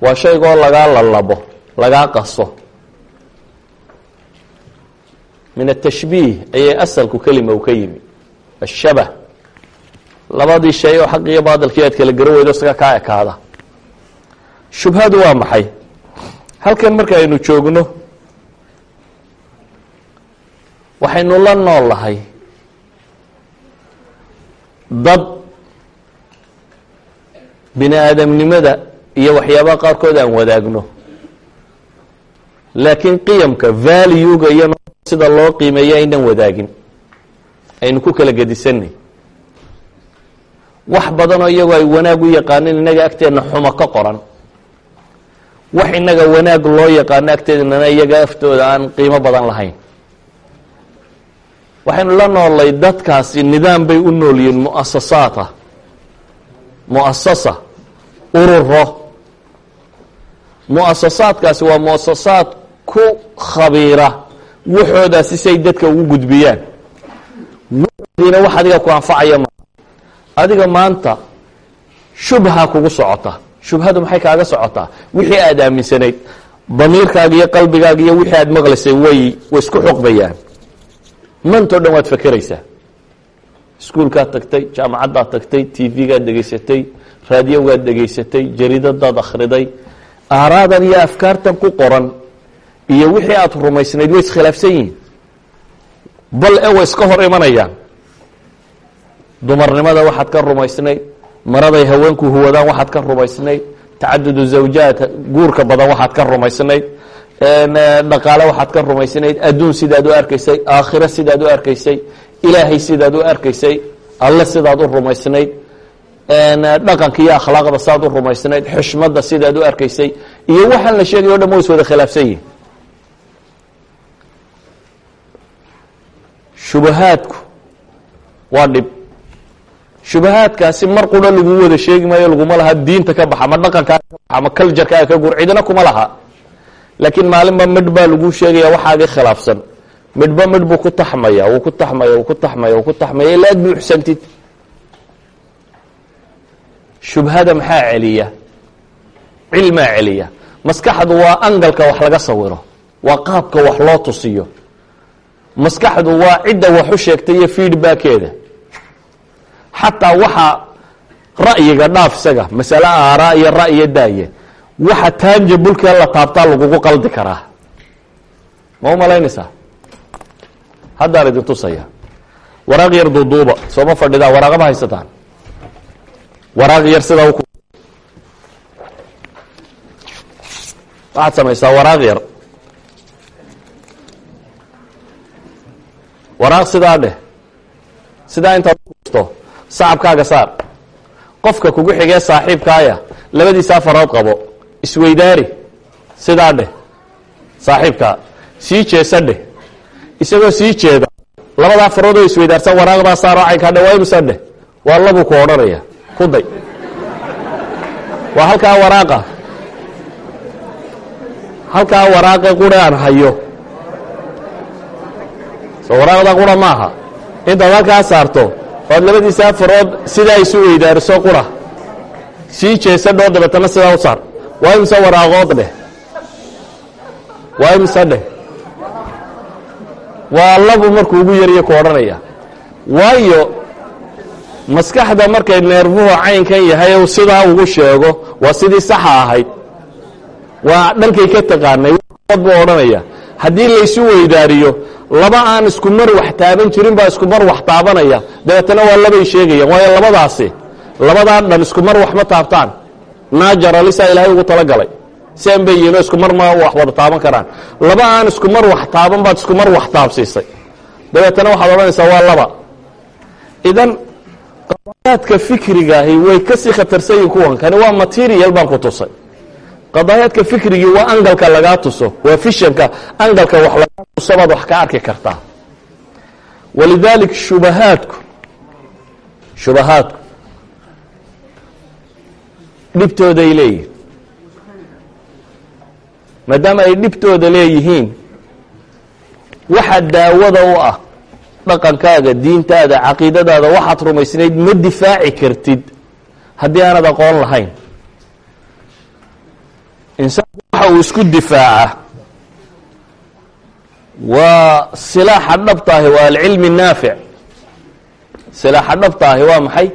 waa shaygoo lagaa lalabo lagaa qaso min atashbiih ayay asalku kelima u ka yimi. Ashabah. Labadii shay oo xaq iyo baadilkii aad kala garo weydo isaga kaa ekaada. Shubhadu waa maxay? Halkan marka aynu joogno waxaynu la nool dad bini aadamnimada iyo waxyaabaha qaarkood aan wadaagno. Laakiin qiyamka valuega iyo sida loo qiimeeyo aynan wadaagin. Aynu ku kala gedisanay. Wax badanoo iyagoo ay wanaag u yaqaanin innaga agteenna xumo ka qoran. Wax innaga wanaag loo yaqaano agteednana iyaga aftooda aan qiimo badan lahayn. Waxaynu la noolay dadkaasi nidaam bay u nool yihiin muasasaata. Muasasa. Ururo muasasaadkaasi waa muasasaad ku khabiira waxoodaasi say dadka ugu gudbiyaan. Waxoodiina wax adiga ku anfacaya ma. Adiga maanta shubha kugu socota. Shubhadu maxay kaaga socotaa? Wixii aada aaminsanayd damiirkaaga iyo qalbigaaga iyo wixii aada maqlaysay way way isku xuqbayaan. Mantao dhan waad fakeraysaa iskuulkaad tagtay jaamacaddaad tagtay t v-gaad dhegaysatay raadiyowgaad dhegaysatay jariidadaad akhriday. Aaraadan iyo afkaartan ku qoran iyo wixii aada rumaysnayd way iskhilaafsan yihiin. Bal e way iska hor imanayaan. Dumarnimada waxaad ka rumaysnayd maraday haweenku huwadaan waxaad ka rumaysnayd tacadudu zawjaat guurka badan waxaad ka rumaysnayd dhaqaale waxaad ka rumaysnayd adduun sidaad u arkaysay aakhiro sidaad u arkaysay ilaahay sidaad u arkaysay alle sidaad u rumaysnayd dhaqanka iyo akhlaaqda sidaad u rumaysnayd xushmadda sidaad u arkaysay iyo waxaan la sheegay o dhan wa is wada khilaafsan yihiin shubahaadku waa dhib. Shubahaadkaasi mar qura lagu wada sheegi maayo laguma laha diinta ka baxa ma dhaqankaaga ka baxa ma culjarkaaga ka gur cidina kuma laha. Laakiin maalinba midh baa lagu sheegaya waxaagii khilaafsan. Midhba midh buu ku taxmaya wuu ku taxmaya wuu ku taxmaya wuu ku taxmaya ilaa ad buuxsantid. Shubhada maxaa celiya? Cilmaa celiya. Maskaxdu waa angalka wax laga sawiro waa qaabka wax loo tusiyo maskaxdu waa cidda wax u sheegtay iyo feedbackeeda. Xataa waxa ra'yiga dhaaf isaga masale aaraa iyo ra'yo daaye waxa taanjabulkee la taabtaa lagugu qaldi karaa. Ma u malaynaysaa? Haddaan idin tusaya. Waraaq yar duuduuba sooma fadhidaa waraaqama haysataan. Waraaq yar sidaa waxaad samaysaa waraaq yar waraaq sidaa dheh sidaa intaad usto sacabkaaga saar. Qofka kugu xigee saaxiibkaaya labadiisaa farood qabo. Isweydaari. Sidaa dheh saaxiibkaa sii jeesa dheh isagoo sii jeeda labadaa faroodoo isweydaarsan waraaqdaa saaroo caynkaa dhe waa inuusan dheh waa labuu ku odhanaya. Ku day. Waa halkaa waraaqa. Halkaa waraaqe qura aan hayo soo waraaqda qura maaha. Intaad halkaa saarto oad labadiisaa farood sidaa isu weydaariso qura. Sii jeesa dhoo dabeetana sidaa u saar. Waa imse waraaqood dheh? Waa imse dheh? Waa labu markuu ugu yariyo ku odhanaya. Waayo maskaxda markay neerfuhu caynkan yahay u sidaa ugu sheego waa sidii saxa ahayd. Waa dhankay ka taqaanay od buu odhanaya. Haddii laysu weydaariyo laba aan isku mar wax taaban jirin baa isku mar wax taabanaya. Dabeetana waa labay sheegayaan waayo labadaasi labadaa dhan isku mar wax ma taabtaan. Naajaralisaa ilaahay ugu talagalay. Sian bay yihiinoo isku mar ma wax wada taaban karaan. Laba aan isku mar wax taaban baad isku mar wax taabsiisay. Dabeetana waxaad odhanaysaa waa laba. Idan qadaayaadka fikrigaahi way ka sii khatarsan yihiin kuwan kani waa material baan ku tusay qadaayaadka fikrigii waa angalka lagaa tuso waa fishanka angalka wax lagaa tuso baad wax ka arki kartaa. Walidalik shubahaadku shubahaadku dhibtooday leeyihiin maadaama ay dhibtooda leeyihiin waxa daawada u ah dhaqankaaga diintaada caqiidadaada waxaad rumaysnayd ma difaaci kartid. Haddii aanad aqoon lahayn insaanku waxa uu isku difaaca waa silaaxa dhabtaahi waa alcilmi naafic silaaxa dhabtaahi waa maxay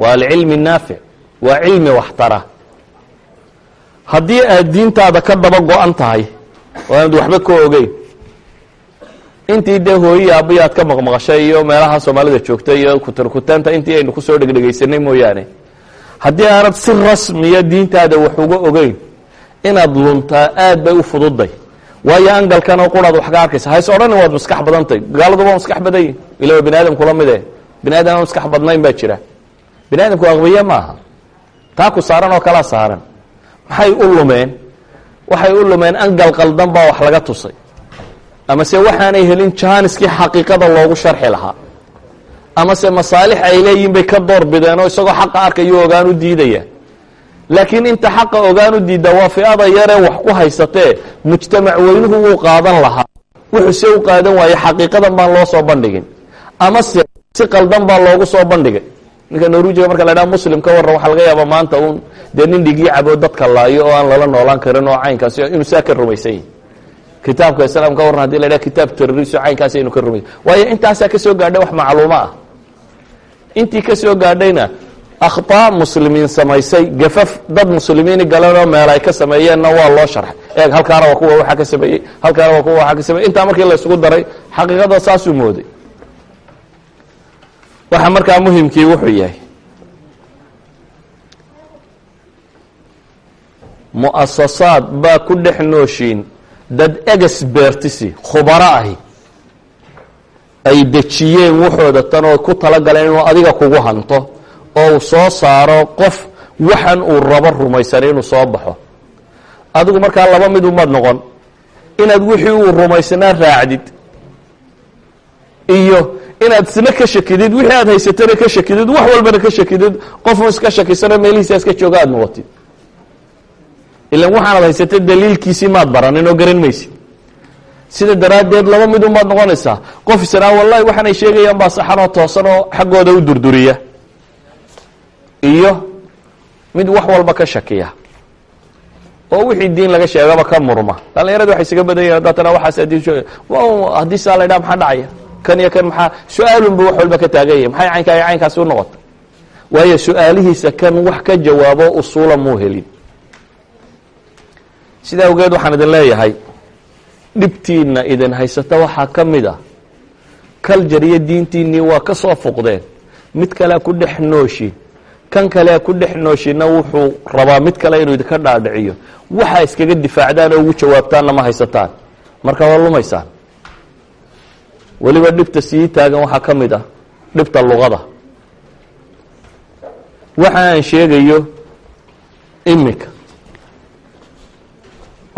waa alcilmi naafic waa cilmi waxtara haddii aad diintaada ka daba go-an tahay oo aanad waxba ka ogeyn intii dee hooyi aabbayi aad ka maqmaqashay iyo meelaha soomaalida joogta iyo kutarkutaanta intii aynu ku soo dhegdhegaysanay mooyaane haddii aanad si rasmiya diintaada wax uga ogeyn inaad luntaa aad bay u fududay. Waayo angalkan oo quraad wax ka arkaysa. Hays odhani waad maskax badantay. Gaaladu waa maskax badan yihiin ila waa bini aadamkula mide. Bini aadam aan maskax badnayn baa jira. Bini aadamku aqbiye maaha. Taa ku saaran oo kalaa saaran. Maxay u lumeen? Waxay u lumeen angal qaldan baa wax laga tusay. Ama se waxaanay helin jaaniskii xaqiiqada loogu sharxi lahaa ama se masaalix ay leeyihiin bay ka door bideen oo isagoo xaqa arkayo ogaan u diidaya. Laakiin inta xaqa ogaan u diidda waa yaree wax ku haysatee mujtamac weynuhu wuu qaadan lahaa. Wuxuu se u qaadan waaye xaqiiqadan baan loo soo bandhigin. Ama si qaldan baa loogu soo bandhigay. Ninka norwijiga marka la dhaha muslim ka waxaa laga yaaba maanta uun dee nin dhigii cabo dadka laayo oo aan lala noolaan karin oo caynkaasi inuu saa ka rumaysan yahi kitaabka islaam ka warran la dhaha kitaab terroriso caynkaasi inu ka rumaysan waayo intaasaa ka soo gaadhay wax macluumo ah intii ka gaadhayna akhطaa muslimiin samaysay gafaf dad muslimiini galanoo meel ay ka sameeyeenna waa loo sharxay eeg halkaana waa kuwa waxaa ka sameeyey halkaana waa kuwa waxaa ka sameeyey. Intaa markii la daray xaqiiqada saasuu mooday. Waxa markaa muhimkii wuxuu yahay mu'asasaad baa ku dhex nooshiin dad egesbertisi khubaro ahi ay dejiyeen waxooda tan oo ku talagaleen inuu adiga kugu hanto oo uu soo saaro qof waxan uu rabo rumaysanay inuu soo baxo. Adigu markaa laba mid umaad noqon. Inaad wixii uu rumaysanaa raacdid iyo inaad isna ka shakidid wixii aad haysatana ka shakidid wax walbana ka shakidid qofun iska shakisano meelihiisa iska jooga aad noqotid ilan waxaanad haysatay daliilkiisii maad baranin oo garan maysid sida daraaddeed laba mid umaad noqonaysaa. Qof isnaa wallahi waxaanay sheegayaan baa saxan oo toosan oo xaggooda u durduriya. Iyo mid wax walba ka shakiya. Oo wixii diin laga sheegaba ka murma. Dhallinyaradi waxay isaga badan yahin daatana waxaas haddii saa la ydhaha maxaa dhacaya? Kan iyo kan maxaa su'aalunba wax walba ka taagan yahay maxay caynkaa caynkaasi u noqota waayo su'aalihiisa kan wax ka jawaabo usuula muu helin. Sidaa awgeed waxaan idin leeyahay dhibtiina idin haysata waxaa ka mid a kaljar iyo diintiinii waa ka soo fuqdeen. Mid kalea ku dhex nooshiin kan kalea ku dhex nooshiinna wuxuu rabaa mid kale inuu idinka dhaadhiciyo. Waxaa iskaga difaacdaan oo ugu jawaabtaanna ma haysataan. Marka waa lumaysaan weliba dhibta sii taagan waxaa ka mid ah dhibta luqada. Waxa aan sheegayo iminka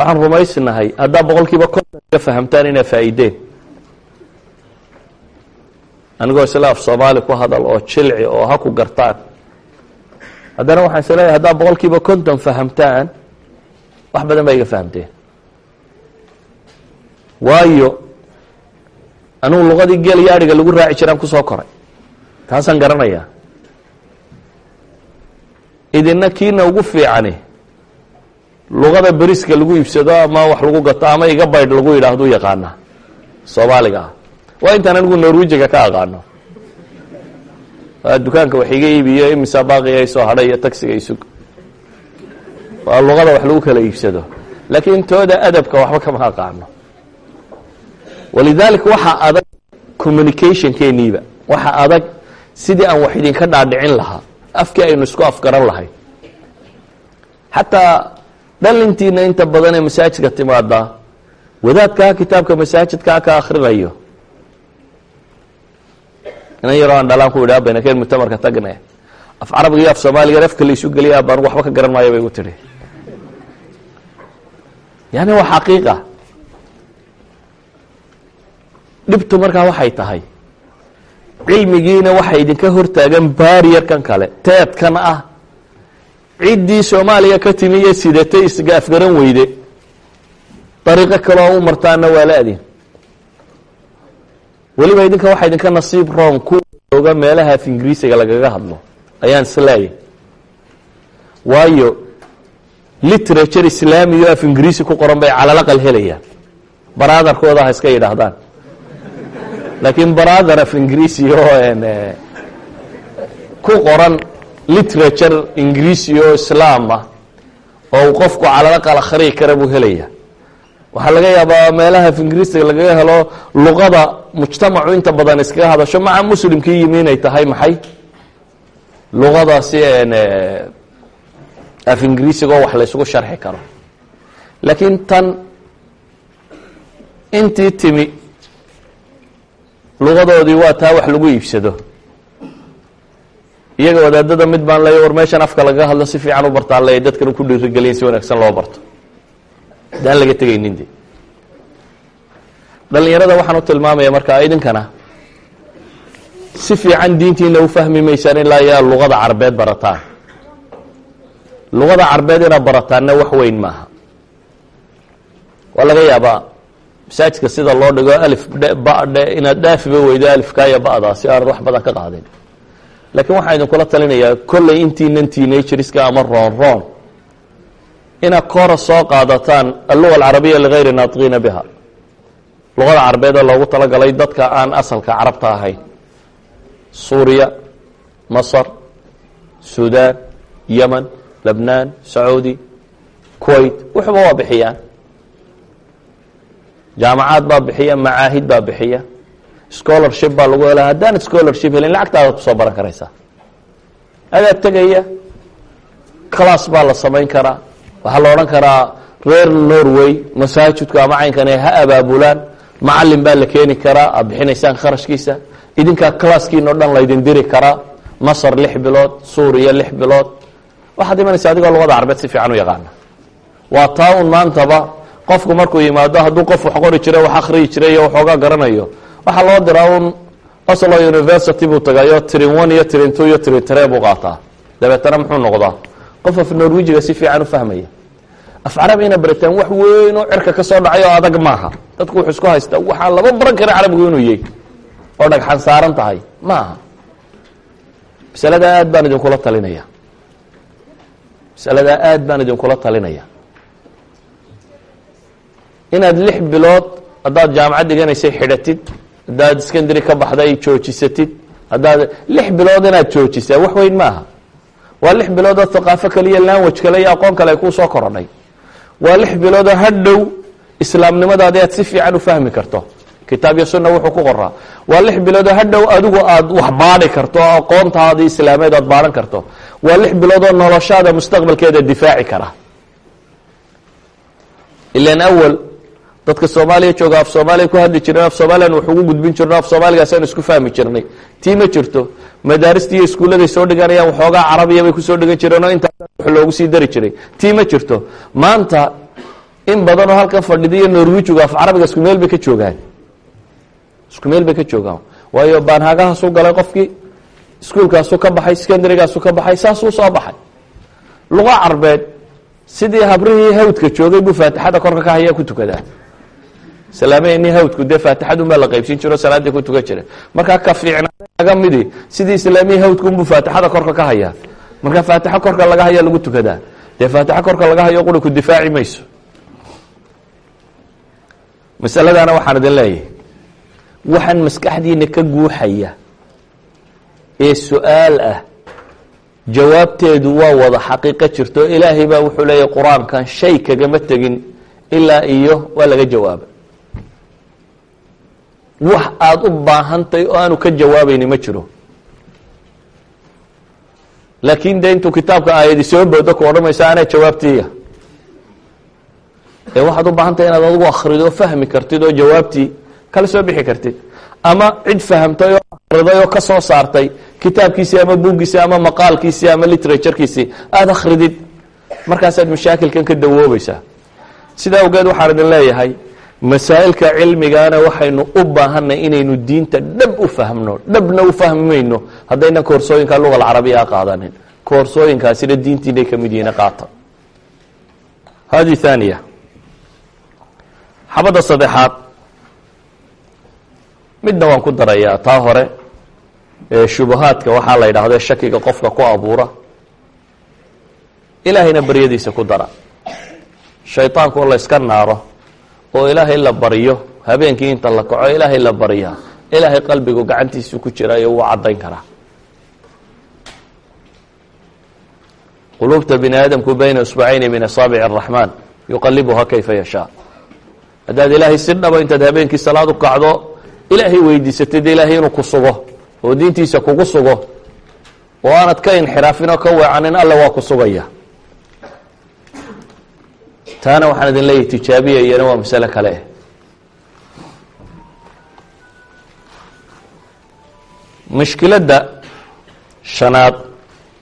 waxaan rumaysnahay haddaa boqol kiiba konton ka fahamtaan inaa faa'iideen. Anigoo isla af soomaali ku hadal oo jilci oo ha ku gartaan. Haddana waxaan is leeyahay haddaa boqol kiiba konton fahamtaan wax badan baa iga fahamteen. Waayo anugu luqadii geel iyo adhiga lagu raaci jiraan ku soo koray. Taasaan garanayaa. Idina kiina ugu fiicani luqada beriska lagu iibsado ama wax lagu gato ama iga baydh lagu yidhaahdu yaqaana. Soomaaliga. Ah waa intaan anigu norwijiga ka aqaano. Waa dukaanka wax iga iibiyo imisa baaqiga soo hadhay iyo tagsiga isug waa luqada wax lagu kala iibsado. Laakiin tooda adabka waxba kama aqaano. Walidaalika waxaa adag communicationkeeniiba waxa adag sidii aan wax idinka dhaadhicin lahaa. Afkii aynu isku afgaran lahay. Xataa dhalintiina inta badan ee masaajidka timaadaa wadaadkaa kitaabka masaajidkaa ka akrinayo inan yaroo aan dhalaan ku idhaa baynakeen mutamarka tagne af carabiga iyo af soomaaliga afka la isu geliya baan waxba ka garan maayo bay igu tidhi. Yani waa xaqiiqa. Dhibtu markaa waxay tahay. Cilmigiina waxa idinka hortaagan baariyarkan kale teedkan ah ciddii soomaaliya ka timi iyo sidatay isga afgaran weyde dariiqo kaleo u martaana waa la-din weliba idinka waxaa idinka nasiib roon ku oga meelaha ingiriisiga lagaga hadlo. Ayaan isleeyahy waayo literature islaamiyo af ingiriisi ku qoran bay calalaqal helayaan baraadarkooda ha iska yidhaahdaan. Laakiin brother af ingiriisi oo ku qoran literature ingiriisi oo islaam ah oo uu qofku calalaqal akhriyi kara buu helaya waxaa laga yaabaa meelaha af ingiriisiga lagaga helo luqada mujtamacu inta badan iskaga hadasho maca muslimkii yimi inay tahay maxay? Luqadaasi af ingiriisiga oo wax la ysugu sharxi karo. Laakiin tan intii timi luqadoodii waa taa wax lagu iibsado iyaga wadaadada mid baan leeya war meeshan afka lagaga hadlo si fiican u bartaan leeya dadkana ku dhiirigeliyan si wanaagsan loo barto. Daan laga tegaynin de dhalinyarada waxaan u tilmaamaya markaa idinkana si fiican diintiina u fahmi maysaan ilaa yaa luqada carbeed barataan. Luqada carbeed inaad barataanna wax weyn maaha. Waa laga yaabaa masaajidka sida loo dhigo alif dhe ba dhe inaad dhaafiba weydo alifka iyo ba'daa si aanad wax badan ka qaadin laakiin waxaan idinkula talinayaa kollay intiinan teenagerska ama roon roon. Inaad koora soo qaadataan alluga alcarabiya ligayri naatiqiina biha. Luqada carbeed ee loogu talagalay dadka aan asalka carabta ahayn. Suuriya masar suudaan yemen lebnaan sacuudi kuwait wuxuba waa bixiyaan. Jaamacaad baa bixiya macaahid baa bixiya scholarship baa lagu hela haddaanad scholarship helin lacagtaadaad ku soo baran karaysaa adaa tegaya. Class baa la samayn karaa. Waxaa la odhan karaa reer norway masaajidku ama caynkani ha abaabulaan. Macalin baa la keeni karaa aad bixinaysaan kharashkiisa. Idinkaa classkiina o dhan laydin diri karaa. Masar lix bilood suuriya lix bilood. Waxaad imanaysa adigoo luqada carbeed si fiican u yaqaana. Waa taa un maantaba. Qofku markuu yimaado hadduu qof wax qori jiray wax akhriyi jiray iyo waxoogaa garanayo waxaa loo diraa un oslo university buu tagayo trin one iyo trin two iyo trin tre buu qaataa. Dabeetana muxuu noqdaa? Qof af norwijiga si fiican u fahmaya. Af carabi ina baritaan wax weyn oo cirka ka soo dhacay oo adag maaha. Dadku wuxuu isku haystaa waxaa lama baran kara carabigu inuu yahy oo dhagxan saaran tahay ma aha masaladaa aad baan idinkula talinaya masaladaa aad baan idinkula talinaya inaad lix bilood haddaad jaamacad dhiganaysay xidhatid haddaad secondary ka baxday joojisatid haddaad lix bilood inaad joojisaa wax weyn maaha. Waa lix biloodoo haqaafo kaliya language kale iyo aqoon kale ay kuu soo korodhay waa lix biloodoo hadhow islaamnimadaadi aad si fiican u fahmi karto. Kitaab iyo sunna wuxuu ku qoraa. Waa lix biloodoo hadhow adigu aad wax baadhi karto oo aqoontaadii islaameed aad baadhan karto. Waa lix biloodoo noloshaada mustaqbalkeeda difaaci kara. Ilan awal dadka soomaaliya jooga af soomaaliya ku hadli jireen af soomaliyan wax ugu gudbin jirno af soomaaligaasaan isku fahmi jirnay. Tii ma jirto madaaristii iyo iskuulladay soo dhiganayaan waxoogaa carabiya bay ku soo dhigan jireen oo intaas wax loogu sii dari jiray. Tii ma jirto. Maanta in badanoo halkan fadhidiyo norwijigu af carabiga isku meel bay ka joogaan. Isku meel bay ka joogaan. Waayo baanhaagahaasuu galay qofkii iskuulkaasuu ka baxay secondarygaasu ka baxay saasuu soo baxay. Luqa carbeed sidii habrihii hawdka joogay buu faatixada korka ka hayaa ku tukadaa salaamaheenii hawdku dee faatixadun baa la qaybsin jiro salaaddii ku tukan jira. Markaa ka fiicnaaga midi sidii islaamihii hawdkunbuu faatixada korka ka hayaa marka faatixo korka laga haya lagu tukadaa dee faatixo korka laga hayo quri ku difaaci mayso. Masaladana waxaan idin leeyahay. Waxaan maskaxdiina ka guuxaya ee su'aal ah. Jawaabteedu waa wada xaqiiqo jirto. Ilaahay baa wuxuu leeyahy qur'aankan shay kagama tegin ilaa iyo waa laga jawaaba wax aada u baahantahy oo aanu ka jawaabayni ma jiro. Laakin de intuu kitaabka aayadi soo boodo ku odhamaysa anaa jawaabtiiya. Ee waxaad u baahantahy inaad adigu akrido oo fahmi kartid oo jawaabtii kala soo bixi kartid. Ama cid fahamtay oo akriday oo ka soo saartay kitaabkiisii ama buuggiisii ama maqaalkiisii ama literaturkiisii aada akridid markaasaad mashaakilkan ka dawoobaysaa. Sidaa awgeed waxaan idin leeyahay masaa'ilka cilmigaana waxaynu u baahanay inaynu diinta dhab u fahmno dhabna u fahmi mayno haddaynan koorsooyinka luga alcarabiya a qaadanin. Koorsooyinkaasina diintiinay ka mid yihiin qaata hadi thaniya xabadda saddexaad. Midna waan ku darayaa taa hore shubahaadka waxaa la yidhaahdo shakiga qofka ku abuura. Ilaahayna baryadiisa ku dara. Shayطaanku la yska naaro oo ilaahay la baryo habeenkii inta la kaco ilaahay la baryaa ilaahay qalbigu gacantiisu ku jiraayo wuu caddayn karaa. Quluubta bini aadamku bayna isbacayni min asaabici الraxmaan yuqalibuha kayfa yashaa. Haddaad ilaahay si dhaba intaad habeenkii salaad u kacdo ilaahay weydiisatid ilaahay inuu ku sugo oo diintiisa kugu sugo. Oo aanad ka inxiraafin oo ka weecanin alle waa ku sugaya taana waxaan idin leeyahy tijaabiya iyana waa masale kale. Mushkiladda shanaad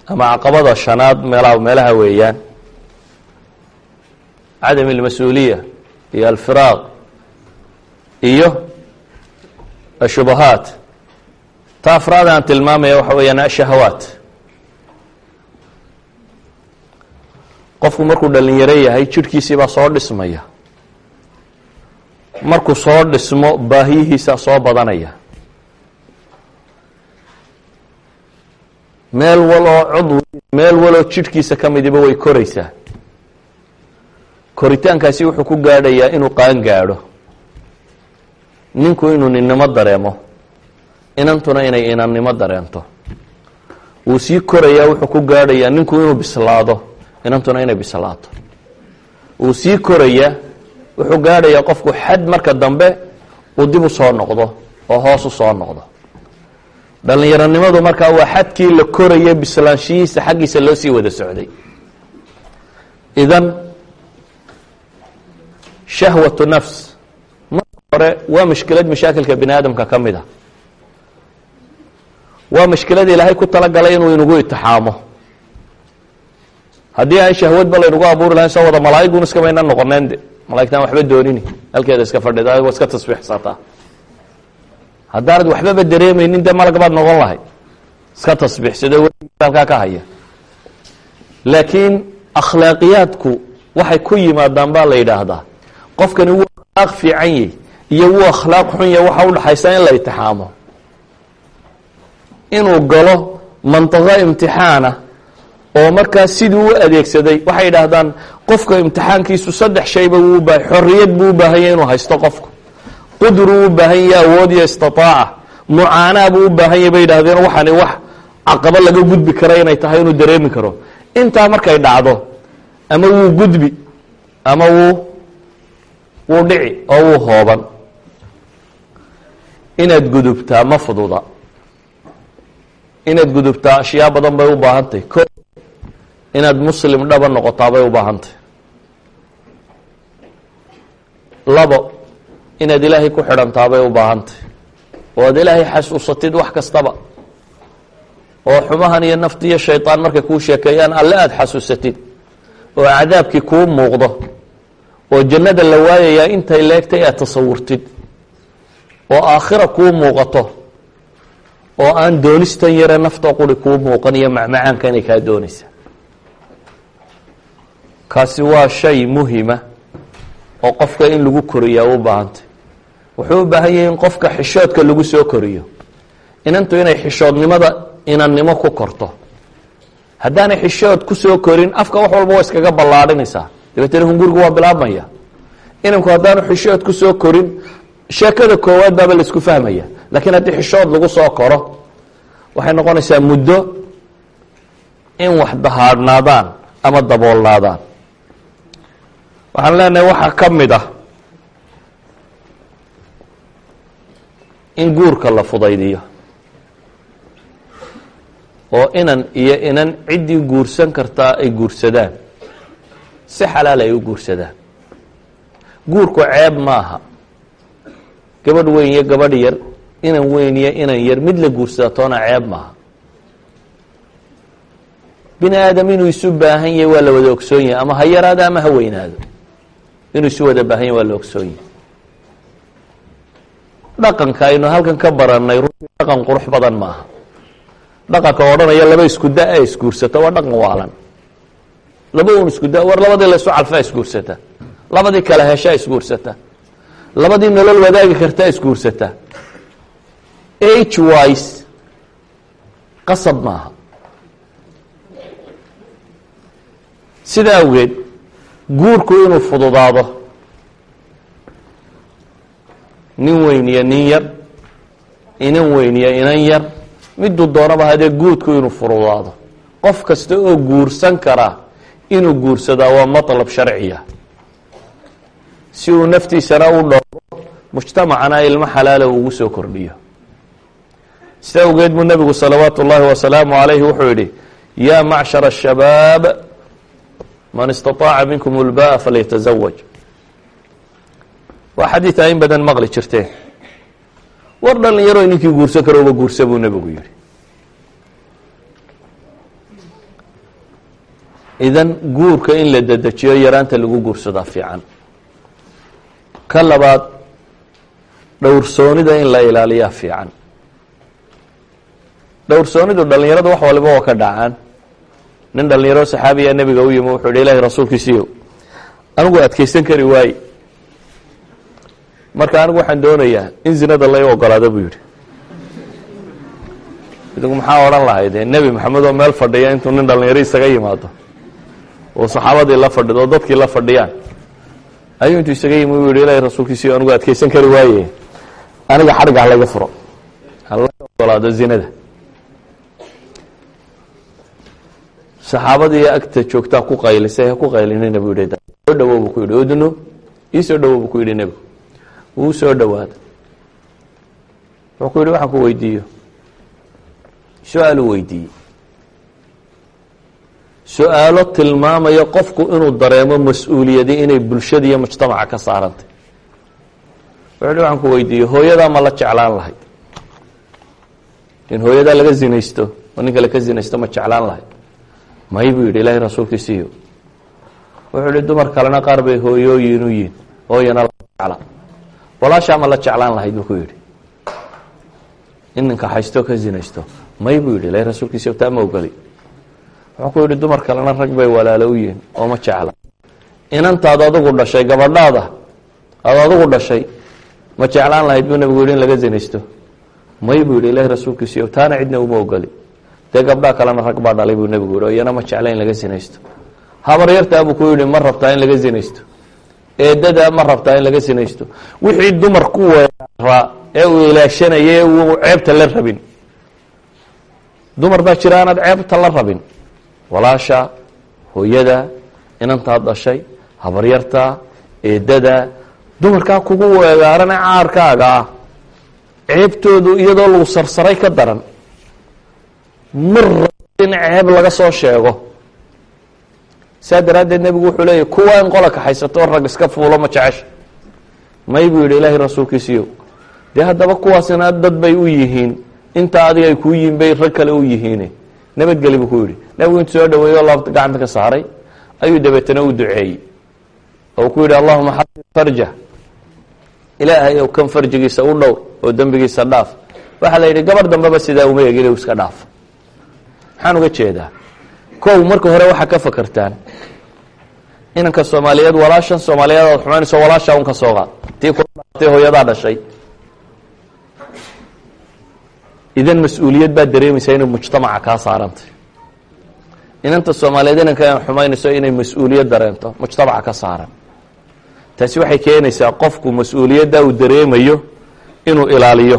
ama caqabada shanaad meelaha meelaha weeyaan. Cadam almas-uuliya iyo alfiraaq iyo ashubahaat. Ta afraad aan tilmaamaya waxa weeyaan ashahawaat qofku markuu dhalinyaro yahay jidhkiisii baa soo dhismaya. Markuu soo dhismo baahiyihiisaa soo badanaya. Meel waloo cudw meel waloo jidhkiisa ka midiba way koraysaa. Koritaankaasi wuxuu ku gaadhayaa inuu qaan gaadho. Ninku inuu ninnimo dareemo. Inantuna inay inannimo dareento. Wuu sii korayaa wuxuu ku gaadhayaa ninku inuu bislaado inantuna inay bislaato wuu sii korayaa wuxuu gaadhayaa qofku xad marka dambe uu dib u soo noqdo oo hoos u soo noqdo. Dhalinyaronimadu markaa waa xadkii la koraya bislaanshihiisa xaggiisa loo sii wada socday. Idan shahwatu nafs. Marka hore waa mushkilad mashaakilka bini aadamka ka mid a waa mushkilada ilaahay ku talagalay inuu inagu itixaamo haddii aan shahwadba laynagu abuuri lahayn soo wada malaa'igun iskamayna noqoneen de. Malaigtaan waxba doonini. Halkeeda iska fadhida adigoo iska tasbiixsataa haddaanad waxbaba dareemaynin dee malag baad noqon lahay. Iska tasbiixsado halkaa ka haya. Laakiin akhlaaqiyaadku waxay ku yimaadaan baa la yidhaahdaa. Qofkani wuu akhlaaq fiican yahy iyo wuu akhlaaq xun yahy waxa udhaxaysa in la itixaamo inuu galo mantiqo imtixaana oo markaa sidii u adeegsaday waxay yidhaahdaan qofka imtixaankiisu saddex shayba wuu uba xorriyad buu u baahan yahy inuu haysto qofku. Qudruu u baahan yahy awood iyo istiaaca mucaanaa buu u baahan yahy bay yidhahdeen waxani wax caqabo laga gudbi kara inay tahay inuu dareemi karo. Intaa markay dhacdo ama wuu gudbi ama wuu wuu dhici oo wuu hooban. Inaad gudubtaa ma fududa. Inaad gudubtaa ashyaa badan bay u baahantahy ko inaad muslim dhaba noqotaa bay u baahantahy labo inaad ilaahay ku xidhantaa bay u baahantahy oo aad ilaahay xasuusatid wax kastaba. Oo xumahan iyo nafti iyo shaydaan markay kuu sheekeeyaan alle aada xasuusatid. Oo cadaabkii kuu muuqdo. Oo jannada la waayayaa intay leegtay aad tasawurtid. Oo aakhira kuu muuqato. Oo aan doonistan yare nafta quri kuu muuqan iyo macmacaanka inay kaa doonaysa kaasi waa shay muhima oo qofka in lagu koriyaa u baahantay. Wuxuu u in qofka xishoodka lagu soo koriyo. Inantu inay xishoodnimada inannimo ku korto. Haddaanay xishood ku soo korin afka wax walba waa iskaga ballaadhinaysaa. Dabeetana hungurigu waa bilaabmaya. Inanku haddaanu xishood ku soo korin sheekada koowaad baaba la isku fahmaya. Laakiin haddii xishood lagu soo koro waxay noqonaysaa muddo in wax dahaadhnaadaan ama daboolnaadaan waxaan leenahay waxaa ka mid ah in guurka la fudaydiyo oo inan iyo inan ciddii guursan kartaa ay guursadaan si xalaal ay u guursadaan. Guurku ceeb maaha. Gabadh weyn iyo gabadh yar inan weyn iyo inan yar mid la guursada toona ceeb maaha. Bini aadam inuu isu baahan yahay waa la wada ogsoon yahay ama ha yaraado ama ha weynaado inuu isu wada baahan yahy waa la ogsoon yahay. Dhaqanka aynu halkan ka baranay runtii dhaqan qurux badan maaha dhaqanka odhanaya laba isku da a isguursata waa dhaqan waalan. Laba un isku da war labadii laysu calfaa isguursata. Labadii kala heshaa isguursata. Labadii nolol wadaagi kartaa isguursata. H wise qasab maaha sida awgeed guurku inuu fududaado nin weyn iyo nin yar inan weyn iyo inan yar miduu doonaba hadee guudku inuu fududaado qof kasta oo guursan karaa inuu guursadaa waa maطlab sharciya si uu naftiisana u dhowro mujtamacana ilmo xalaala ugu soo kordhiyo sida awgeed buu nebigu salawaatu ullaahi wasalaamu calayhi wuxuu yidhi yaa macshar الshabaab man istaطaaca minkum اlba'a falyatazawaj waa xadiid a in badan maqli jirteen war dhalinyaro ninkii guursan karo uba guursa buu nebigu yihi idan guurka in la dedejiyo yaraanta lagu guursadaa fiican. Ka labaad dhowrsoonida in la ilaaliyaa fiican. Dhowrsoonidu dhalinyaradu wax waliba waa ka dhacaan nin dhalinyaro saxaabiya nebiga u yimi wuxuu ilahi rasuulkiisiiyo anigu adkaysan kari waaye. Marka anigu waxaan doonayaa in zinada lay ogolaado buu yidhi. Idigu maxaa odhan lahay nebi maxamed oo meel fadhiya intuu nin dhalinyaro isaga yimaado oo saxaabadii la fadhido oo dadkii la fadhiyaan ayuu intuu isaga yimi u yihi ilahi rasuulkiisiiyo anigu adkaysan kari waaye. Aniga xadhig halaga furo. Halaga ogolaado zinada saxaabadii agta joogtaa ku qaylisay ha ku qaylinina buu yidhi soo dhawow buu ku yidhi. Udnu ii soo dhawow buu ku yidhi nebigu wuu soo dhowaaday wuxuu ku yidhi waxaan ku weydiiyo. Su'aaluu weydiiyey. Su'aalo tilmaamaya qofku inuu dareemo mas'uuliyadi inay bulshada mujtamaca ka saarantay. Wuxuu hi waxaan ku weydiiyey hooyadaa ma la jeclaan lahayd. In hooyadaa laga zinaysto oo nin kale ka zinaysto ma jeclaan lahayd may buu yidhi ilaahay rasuulkiisiiyo wuxuu ihi dumar kalena qaar bay hooyooyin u yihiin hooyana la jecla. Walaashaa ma la jeclaan lahayd buu ku yidhi. In ninka haysto ka zinaysto. May buu yidhi ilahay rasuulkiisiiyo taa ma ogoli wuxuu ku yidhi dumar kalena rag bay walaalo u yihiin oo ma jecla. Inantaad adigu dhashay gabadhaada aad adigu dhashay ma jeclaan lahayd buu nabigu yidhi in laga zinaysto. May buu yidhi ilahay rasuulkiisiiyo taana cidna uma ogoli dee gabdhaa kalena rag baa dhalay buu nebigu yihi iyana ma jecla in laga sinaysto? Habar yartaa buu ku yidhi ma rabtaa in laga sinaysto? Eedadaa ma rabtaa in laga sinaysto? Wixii dumar ku weeraa ee uu ilaashanaya ee uu ceebta la rabin. Dumar baa jira aanaad ceebta la rabin. Walaasha hooyada inantaad dhashay habaryartaa eedadaa dumarkaa kugu weegaarane caarkaaga ah. Ceebtoodu iyadoo lagu sarsaray ka daran mar in ceeb laga soo sheego. Saa daraaddeed nebigu wuxuu leeyahy kuwa in qola kaxaysato rag iska fuulo ma jecesha. May buu yidhi ilaahay rasuulkiisiiyo dee haddaba kuwaasina dad bay u yihiin. Intaa adiga ay kuu yihiin bay rag kale u yihiine. Nabadgeli buu ku yidhi. Nebigu intu soo dhaweeyo laabta gacanta ka saaray ayuu dabeetana u duceeyey. Oo ku yidhi allahuma xasin farja ilaahay ow kan farjigiisa u dhowr oo dembigiisa dhaaf. Waxaa la yidhi gabar dambeba sidaa uma egin iska dhaaf maxaan uga jeedaa. Kow marka hore waxaa ka fakertaan inanka soomaaliyeed walaashan soomaaliyeed aad xumaynayso walaashaa un ka soo qaad tii kudhaatay hooyadaa dhashay. Idan mas'uuliyad baad dareemaysaa inay mujtamaca kaa saarantay inanta soomaaliyeed inanka xumaynayso inay mas'uuliyad dareento mujtamaca ka saaran. Taasi waxay keenaysaa qofku mas'uuliyadda uu dareemayo inuu ilaaliyo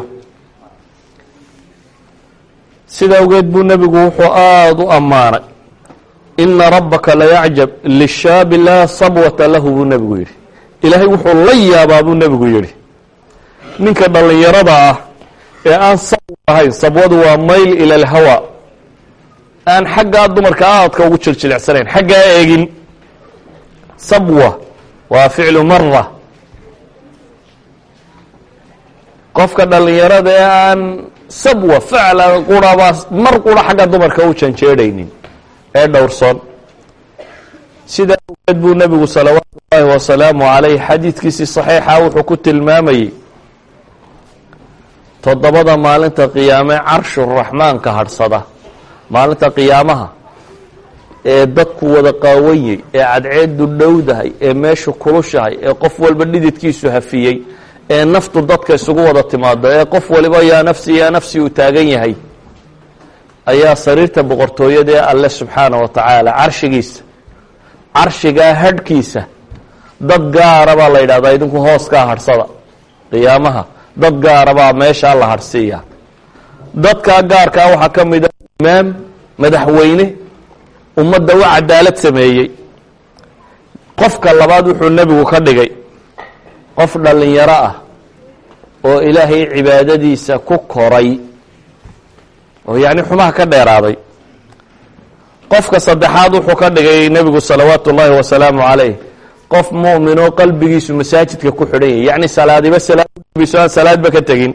sida awgeed buu nebigu wuxuu aada u ammaanay. Ina rabbaka layacjab lishaabi laa sabwata lahu buu nebigu yidhi. Ilaahay wuxuu la yaabaa buu nebigu yidhi. Ninka dhallinyarada ah ee aan sabw ahayn sabwadu waa mayl ila alhawa. Aan xaggaa dumarka aadka ugu jiljilecsanayn xaggaa eegin. Sabwa waa ficlu mara qofka dhallinyarada ee aan sabwa facla quraba mar qura xagga dumarka u janjeedhaynin ee dhowrsoon. Sidaa awgeed buu nebigu salawaatu ullaahi wasalaamu calayh xadiidkiisii saxiixa wuxuu ku tilmaamayey toddobada maalinta qiyaame carshu raxmaanka hadhsada maalinta qiyaamaha ee dadku wada qaawanyey ee cadceedu dhowdahay ee meeshu kulushahay ee qof walba dhididkiisu hafiyey ee naftu dadka isugu wada timaado ee qof waliba yaa nafsi yaa nafsi uu taagan yahay ayaa sariirta boqortooyada ee alle subxaana wa tacaala carshigiisa carshigaa hadhkiisa dad gaara baa la yidhahdaa idinku hooskaa hadhsada qiyaamaha dad gaara baa meeshaa la hadhsiiya dadkaa gaarkaa waxaa ka mida imaam madaxweyne ummadda u cadaalad sameeyey. Qofka labaad wuxuu nebigu ka dhigay qof dhallinyaro ah oo ilaahay cibaadadiisa ku koray oo yacni xumaha ka dheeraaday. Qofka saddexaad wuxuu ka dhigay nebigu salawaatu ullaahi wasalaamu calayh. Qof mu'min oo qalbigiisu masaajidka ku xidhan yahay yacni salaadiba salaadbiso aan salaadba ka tegin.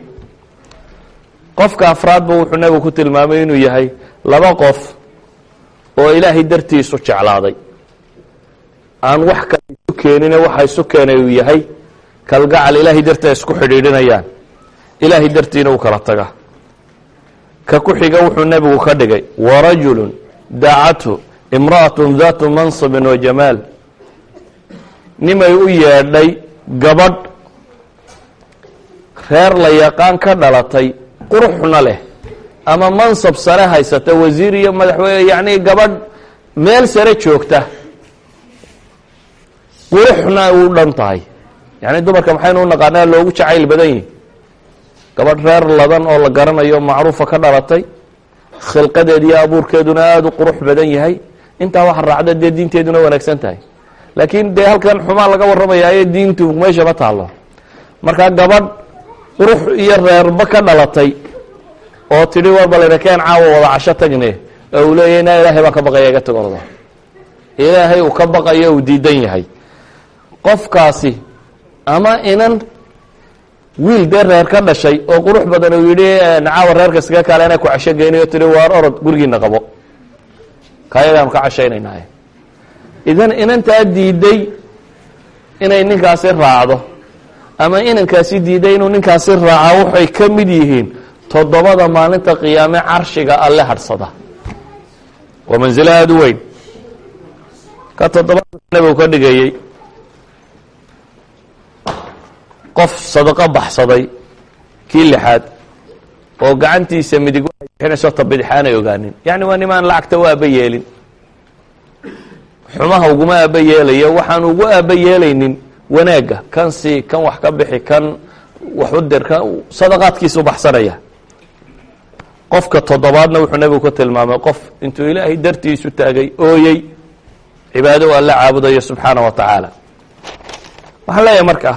Qofka afraadba wuxuu nebigu ku tilmaamay inuu yahay laba qof oo ilaahay dartiisu jeclaaday. Aan wax kale isu keenine waxa isu keenay uu yahay kalgacal ilaahay dartii ay isku xidhiidhinayaan. Ilaahay dartiina uu kala taga ka ku xiga wuxuu nebigu ka dhigay warajulu dacathu imra'atun daatu mansibin wa jamaal. Nimay u yeedhay gabadh. Reer la yaqaan ka dhalatay quruxna leh. Ama mansab sare haysata wasiir iyo madaxweyne yacni gabadh meel sare joogta. Quruxna u dhan tahay yacni dumarka maxaynu u naqaanaa loogu jacayl badan yihi gabadh reer ladan oo la garanayo macruufa ka dhalatay khilqadeed iyo abuurkeeduna aada u qurux badan yahay. Intaa waxa raacda dee diinteeduna wanaagsan tahay. Laakiin dee halkan xumaa laga warramaya ee diintu meesha ma taalo marka gabadh qurux iyo reerba ka dhalatay oo tidhi warba layna keen caawa wada casho tagne. Oo uu leeyahy naa ilaahay baan ka baqaya iga tag ordo ilaahay uu ka baqayo uu diidan yahay. Qofkaasi ama inan wiil dee reer ka dhashay oo qurux badan uu yidhi nacaawa reerka iskaga kaale anaa ku casho geynayo tiri waar orod gurigiina qabo. Kaayagaanu ka cashaynaynahay idan inantaa diiday inay ninkaasi raacdo ama inankaasi diiday inuu ninkaasi raaca waxay ka mid yihiin toddobada maalinta qiyaame carshiga alle hadhsada waa mansilo aada u weyn. Ka toddobada nebigu ka dhigayey qof sadaqo baxsaday kii lixaad oo gacantiisa midig waxay bixinayso ta bidix aanay ogaanin. Yacni waa nimaan lacagta u aaba yeelin. Xumaha uguma aaba yeelayo waxaan ugu aaba yeelaynin wanaagga kan si kan wax ka bixi kan wax u dir kan sadaqaadkiisa baxsanaya. Qofka toddobaadna wuxuu nebigu ka tilmaamay qof intuu ilaahay dartiisu taagay ooyey cibaado u alla caabudayo subxaana wa tacaala. Waxaan leeyahay markaa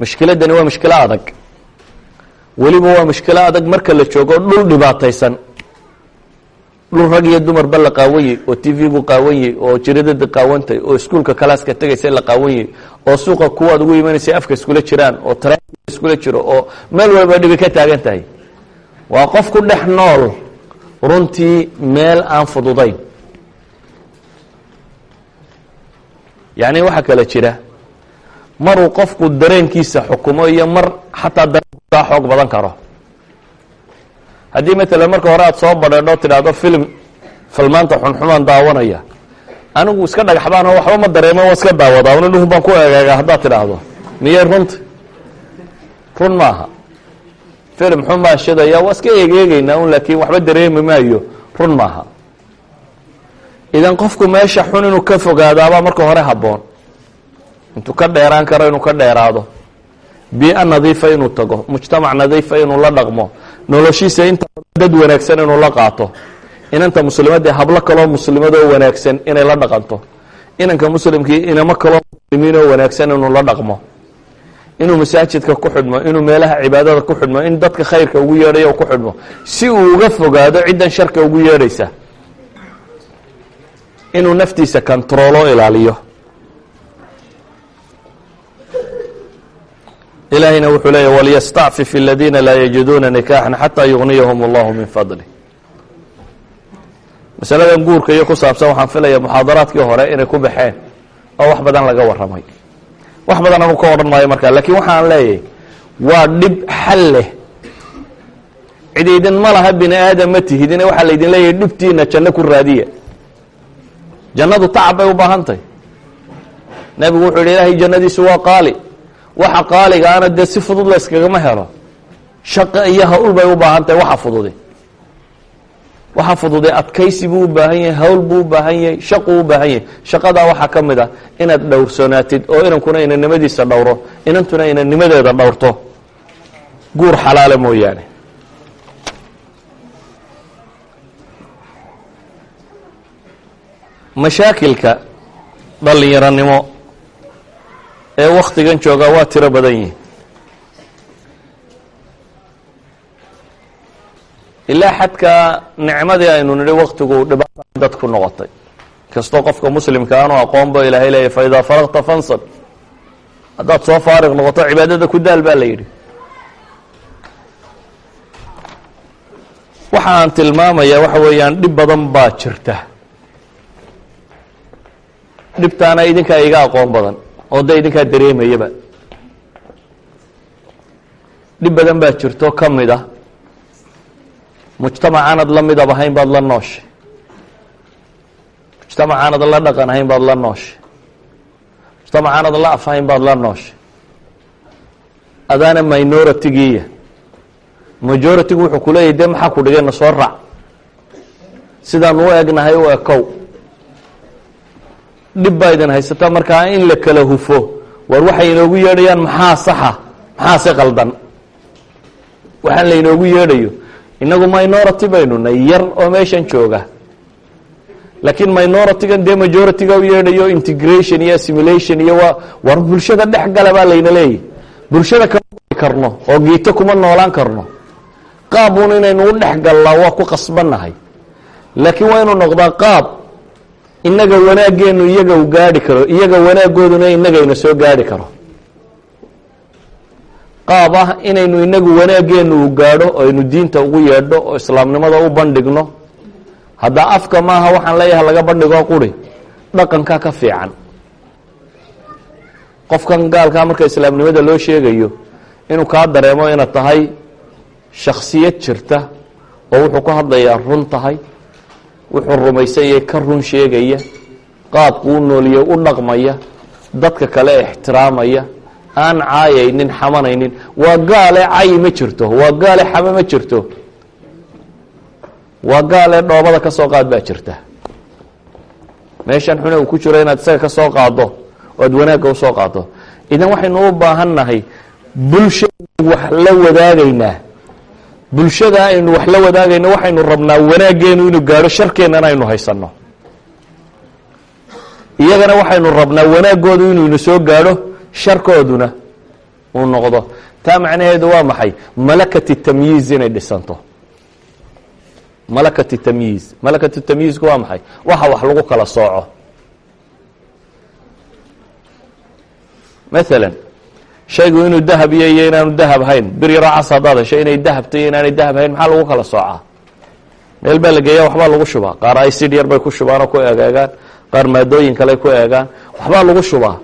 mushkiladdani waa mushkilo adag. Weliba waa mushkilo adag marka la joogo dhul dhibaataysan. Dhul rag iyo dumarba la qaawanyey oo t v-gu qaawanyey oo jiradada qaawantay oo iskuulka kalaaska tegaysa la qaawanyey oo suuqa kuwaad ugu imanaysa afka iskula jiraan oo tara jiro oo meel walba dhibi ka taagan tahay. Waa qof ku dhex nool runtii meel aan fududayn. Yacni waxaa kala jira maruu qofku dareenkiisa xukumo iyo mar xataa dareenkukaa xoog badan karo. Haddii matalan marka hore aad soo badheedho tidhaahdo film filmaanta xunxumaan daawanaya. Anigu iska dhagaxbaan oo waxba ma dareemo waa iska daawadaa una dhuhun baan ku eegaaga haddaad tidhaahdo. Miyay runta run maaha. Film xun baan shidaya waa iska eegeegeynaa un laakiin waxba dareemi maayo. Run maaha. Idan qofku meesha xun inuu ka fogaadaabaa marka hore habboon intuu ka dheeraan karo inuu ka dheeraado. Bii-a nadiifa inuu tago mujtamac nadiifa inuu la dhaqmo noloshiisa inta dad wanaagsan inuu la qaato. Inanta muslimadee hablo kaloo muslimadoo wanaagsan inay la dhaqanto. Inanka muslimkii inamo kaloo muslimiinoo wanaagsan inuu la dhaqmo. Inuu masaajidka ku xidhmo inuu meelaha cibaadada ku xidhmo in dadka khayrka ugu yeedhayo ku xidhmo. Si uu uga fogaado ciddan sharka ugu yeedhaysa inuu naftiisa kontaroolo ilaaliyo ilaahayna wuxuu leeyahy walystacfif aladiina laa yajiduuna nikaaxan xataa yugniyahum allahu min fadli masaladan guurka iyo ku saabsan waxaan filaya muxaadaraadkii hore inay ku baxeen oo wax badan laga warramay wax badan anu ka odhan maayo markaa lakiin waxaan leeyahay waa dhib xal leh cid idin ma laha bini aadam ma tihidine waxaa laydin leeyahay dhibtiina janno ku raadiya jannadu tacab bay u baahan tahy nebigu wuxuu yidhi ilaahay jannadiisu waa qaali waxa qaaligaana dee si fudud la yskagama helo. Shaqo iyo hawl bay u baahan tahay waxa fudude waxa fudude adkaysi buu u baahan yahay hawl buu u baahan yahay shaquu u baahan yahay. Shaqadaa waxaa ka mid ah inaad dhowrsoonaatid oo inankuna inannimadiisa dhowro inantuna inannimadeeda dhowrto. Guur xalaala mooyaane. Mashaakilka dhallinyaronimo ee waktigan jooga waa tiro badan yihiin ilaa xadkaa nicmadii aynu nidhi waktigu dhibaata dadku noqotay. Kastoo qofka muslimka aanu aqoonba ilaahay leeya fa idaa faraqta fansab. Haddaad soo faariq noqoto cibaadada ku daal baa la yidhi. Waxa aan tilmaamayaa waxa weeyaan dhib badan baa jirta. Dhibtaana idinkaa iga aqoon badan oo de idinkaa dareemayaba. Dhib badan baa jirto ka mid a mujtamacaanad la midab ahayn baad la nooshay mujtamacaanad la dhaqan ahayn baad la nooshay mujtamacaanad la af ahayn baad la nooshay adaana minoritigiiya majoritigu wuxuu ku leeyahy maxaa ku dhigay? Na soo raac sidaan u egnahay u ekow dhib baa idin haysata markaa in la kala hufo war waxay inoogu yeedhayaan maxaa saxa? Maxaa si qaldan? Waxaan lainoogu yeedhayo inagu minority baynu nay yar oo meeshan jooga. Laakiin minority-gan dee majority-ga u yeedhayo integration iyo assimilation iyo waa war bulshada dhex gala baa layna leeyahy bulshada kama karno oo giito kuma noolaan karno. Qaabuun inaynu u dhex gallaa waa ku qasbannahay. Laakiin waa inuu noqdaa qaab innaga wanaaggeenu iyaga u gaadhi karo iyaga wanaaggooduna innagayna soo gaadhi karo. Qaab ah inaynu inagu wanaaggeenu u gaadho oo aynu diinta ugu yeedho oo islaamnimada u bandhigno. Haddaa afka maaha waxaan leeyahay laga bandhigoo quri dhaqanka ka fiican. Qofkan gaalkaa marka islaamnimada loo sheegayo inuu kaa dareemo inaad tahay shaksiyad jirta oo wuxuu ka hadlayaa run tahay wuxuu rumaysanyay ka run sheegaya qaabku u nooliye u dhaqmaya dadka kale ixtiraamaya aan caayaynin xamanaynin. Waa gaale cayi ma jirto waa gaale xame ma jirto. Waa gaale dhoobada ka soo qaad baa jirta. Meeshan xune uu ku jiro inaad isaga ka soo qaado oad wanaagga u soo qaado idan waxaynu u baahan nahay bulshaynu wax la wadaagaynaa bulshada aynu wax la wadaagayno waxaynu rabnaa wanaaggeenu inuu gaadho sharkeennana aynu haysanno. Iyagana waxaynu rabnaa wanaaggoodu inuu ina soo gaadho sharkooduna uu noqdo. Taa macnaheedu waa maxay? Malakati tamyiiz inay dhisanto. Malakati tamyiiz. Malakatu tamyiizku waa maxay? Waxa wax lagu kala sooco. Maalan shaygu inuu dahab iyo iyo inaanu dahab hayn. Bir yaroo cas haddaad hesho inay dahabta iyo inaanay dahab hayn maxaa lagu kala soocaa? Meel baa la geeya waxbaa lagu shubaa. Qaar icid yar bay ku shubaanoo ku egeegaan qaar maadooyin kale ku eegaan. Waxbaa lagu shubaa.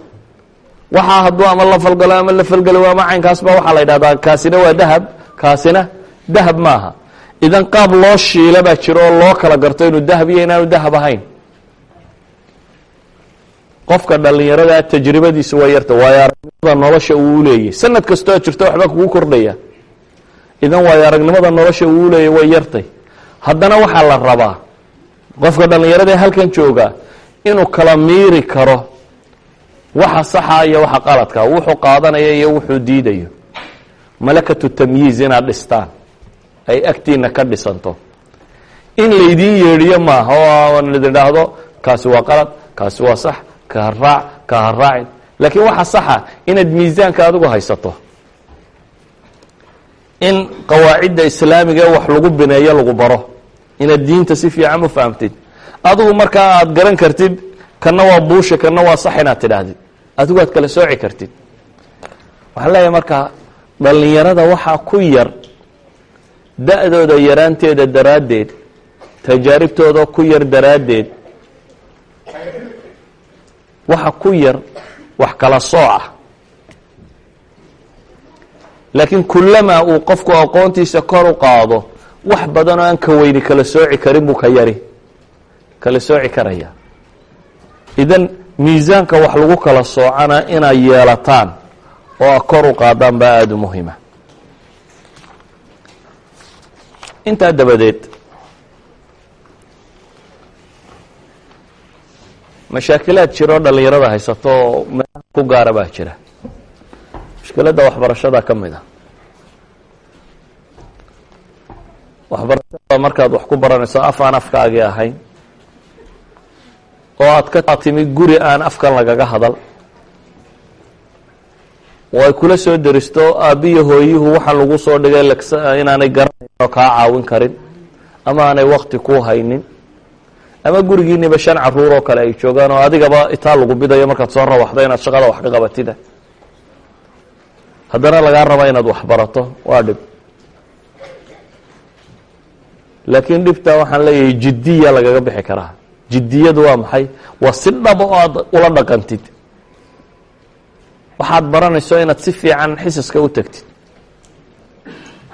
Waxaa hadduu ama la falgalo ama la falgelo ama caynkaasba waxaa la yidhahdaa kaasina waa dahab. Kaasina dahab maaha. Idan qaab loo shiila baa jiro oo loo kala garto inuu dahab iyo inaanu dahab ahayn qofka dhalinyarada tajribadiisa waa yarta waayo aragnimada nolosha uu leeyay. Sanad kastoo jirto waxbaa kugu kordhaya. Idan waayo aragnimada nolosha uu leeyay way yartay. Haddana waxaa la rabaa qofka dhalinyarada halkan jooga inuu kala miiri karo waxa saxa iyo waxa qaladka. Wuxuu qaadanaya iyo wuxuu diidayo. Malakatu tamyiiz inaad dhistaan. Ay agtiina ka dhisanto. In laydiin yeedhiyo maaha oo idin dhaahdo kaasi waa qalad kaasi waa sax ka haraac ka haraacin laakiin waxa saxa inaad miisaanka adigu haysato. In qawaacidda islaamiga wax lagu bineeyo lagu baro. Inaad diinta si fiican u fahamtid. Adigu markaa aada garan kartid kana waa buusha kana waa sax inaad tidhaahdid adigu aad kala sooci kartid. Waxaan leeyahay markaa dhalinyarada waxaa ku yar da-dooda yaraanteeda daraaddeed tajaaribtooda ku yar daraaddeed waxa ku yar wax kala sooca laakiin kullamaa uu qofku aqoontiisa kor u qaado wax badan oo aan ka weyni kala sooci karin buu ka yari kala sooci karaya. Idan miisaanka wax lagu kala soocana inaad yeelataan oo kor u qaadaan baa aada u muhima intaa dabadeed mashaakilaad jiro dhalinyarada haysato oo meelaha ku gaara baa jira. Mushkiladda waxbarashada ka mid a waxbarashada markaad wax ku baranayso af aan afkaagii ahayn oo aad ka timi guri aan afkan lagaga hadal. Oo ay kula soo deristo aabbiyo hooyuhu waxaan lagu soo dhigay inaanay garanayn oo kaa caawin karin ama aanay wakti ku haynin ama gurigiiniba shan carruur oo kale ay joogaan oo adigaba itaa lagu bidayo markaad soo rawaxdo inaad shaqada wax ka qabatida. Haddana lagaa rabaa inaad wax barato waa dhib. Laakiin dhibta waxaan leeyahay jiddiya lagaga bixi karaa. Jiddiyadu waa maxay? Waa si dhaba oo aad ula dhaqantid. Waxaad baranayso inaad si fiican xisaska u tegtid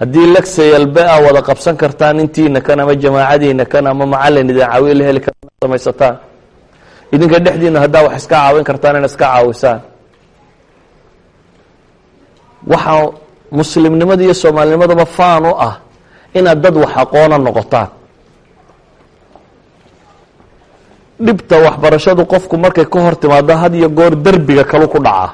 haddii lagsayalbe a wada qabsan kartaan intiina kan ama jamaacadiina kan ama macalin idin caawiyo la heli kartaan samaysataan. Idinka dhexdiina haddaa wax iska caawin kartaan inaad iska caawisaan. Waxaa muslimnimada iyo soomaalinimadaba faan u ah inaad dad wax aqoona noqotaan. Dhibta waxbarashadu qofku markay ka hor timaado had iyo goor derbiga kalu ku dhacaa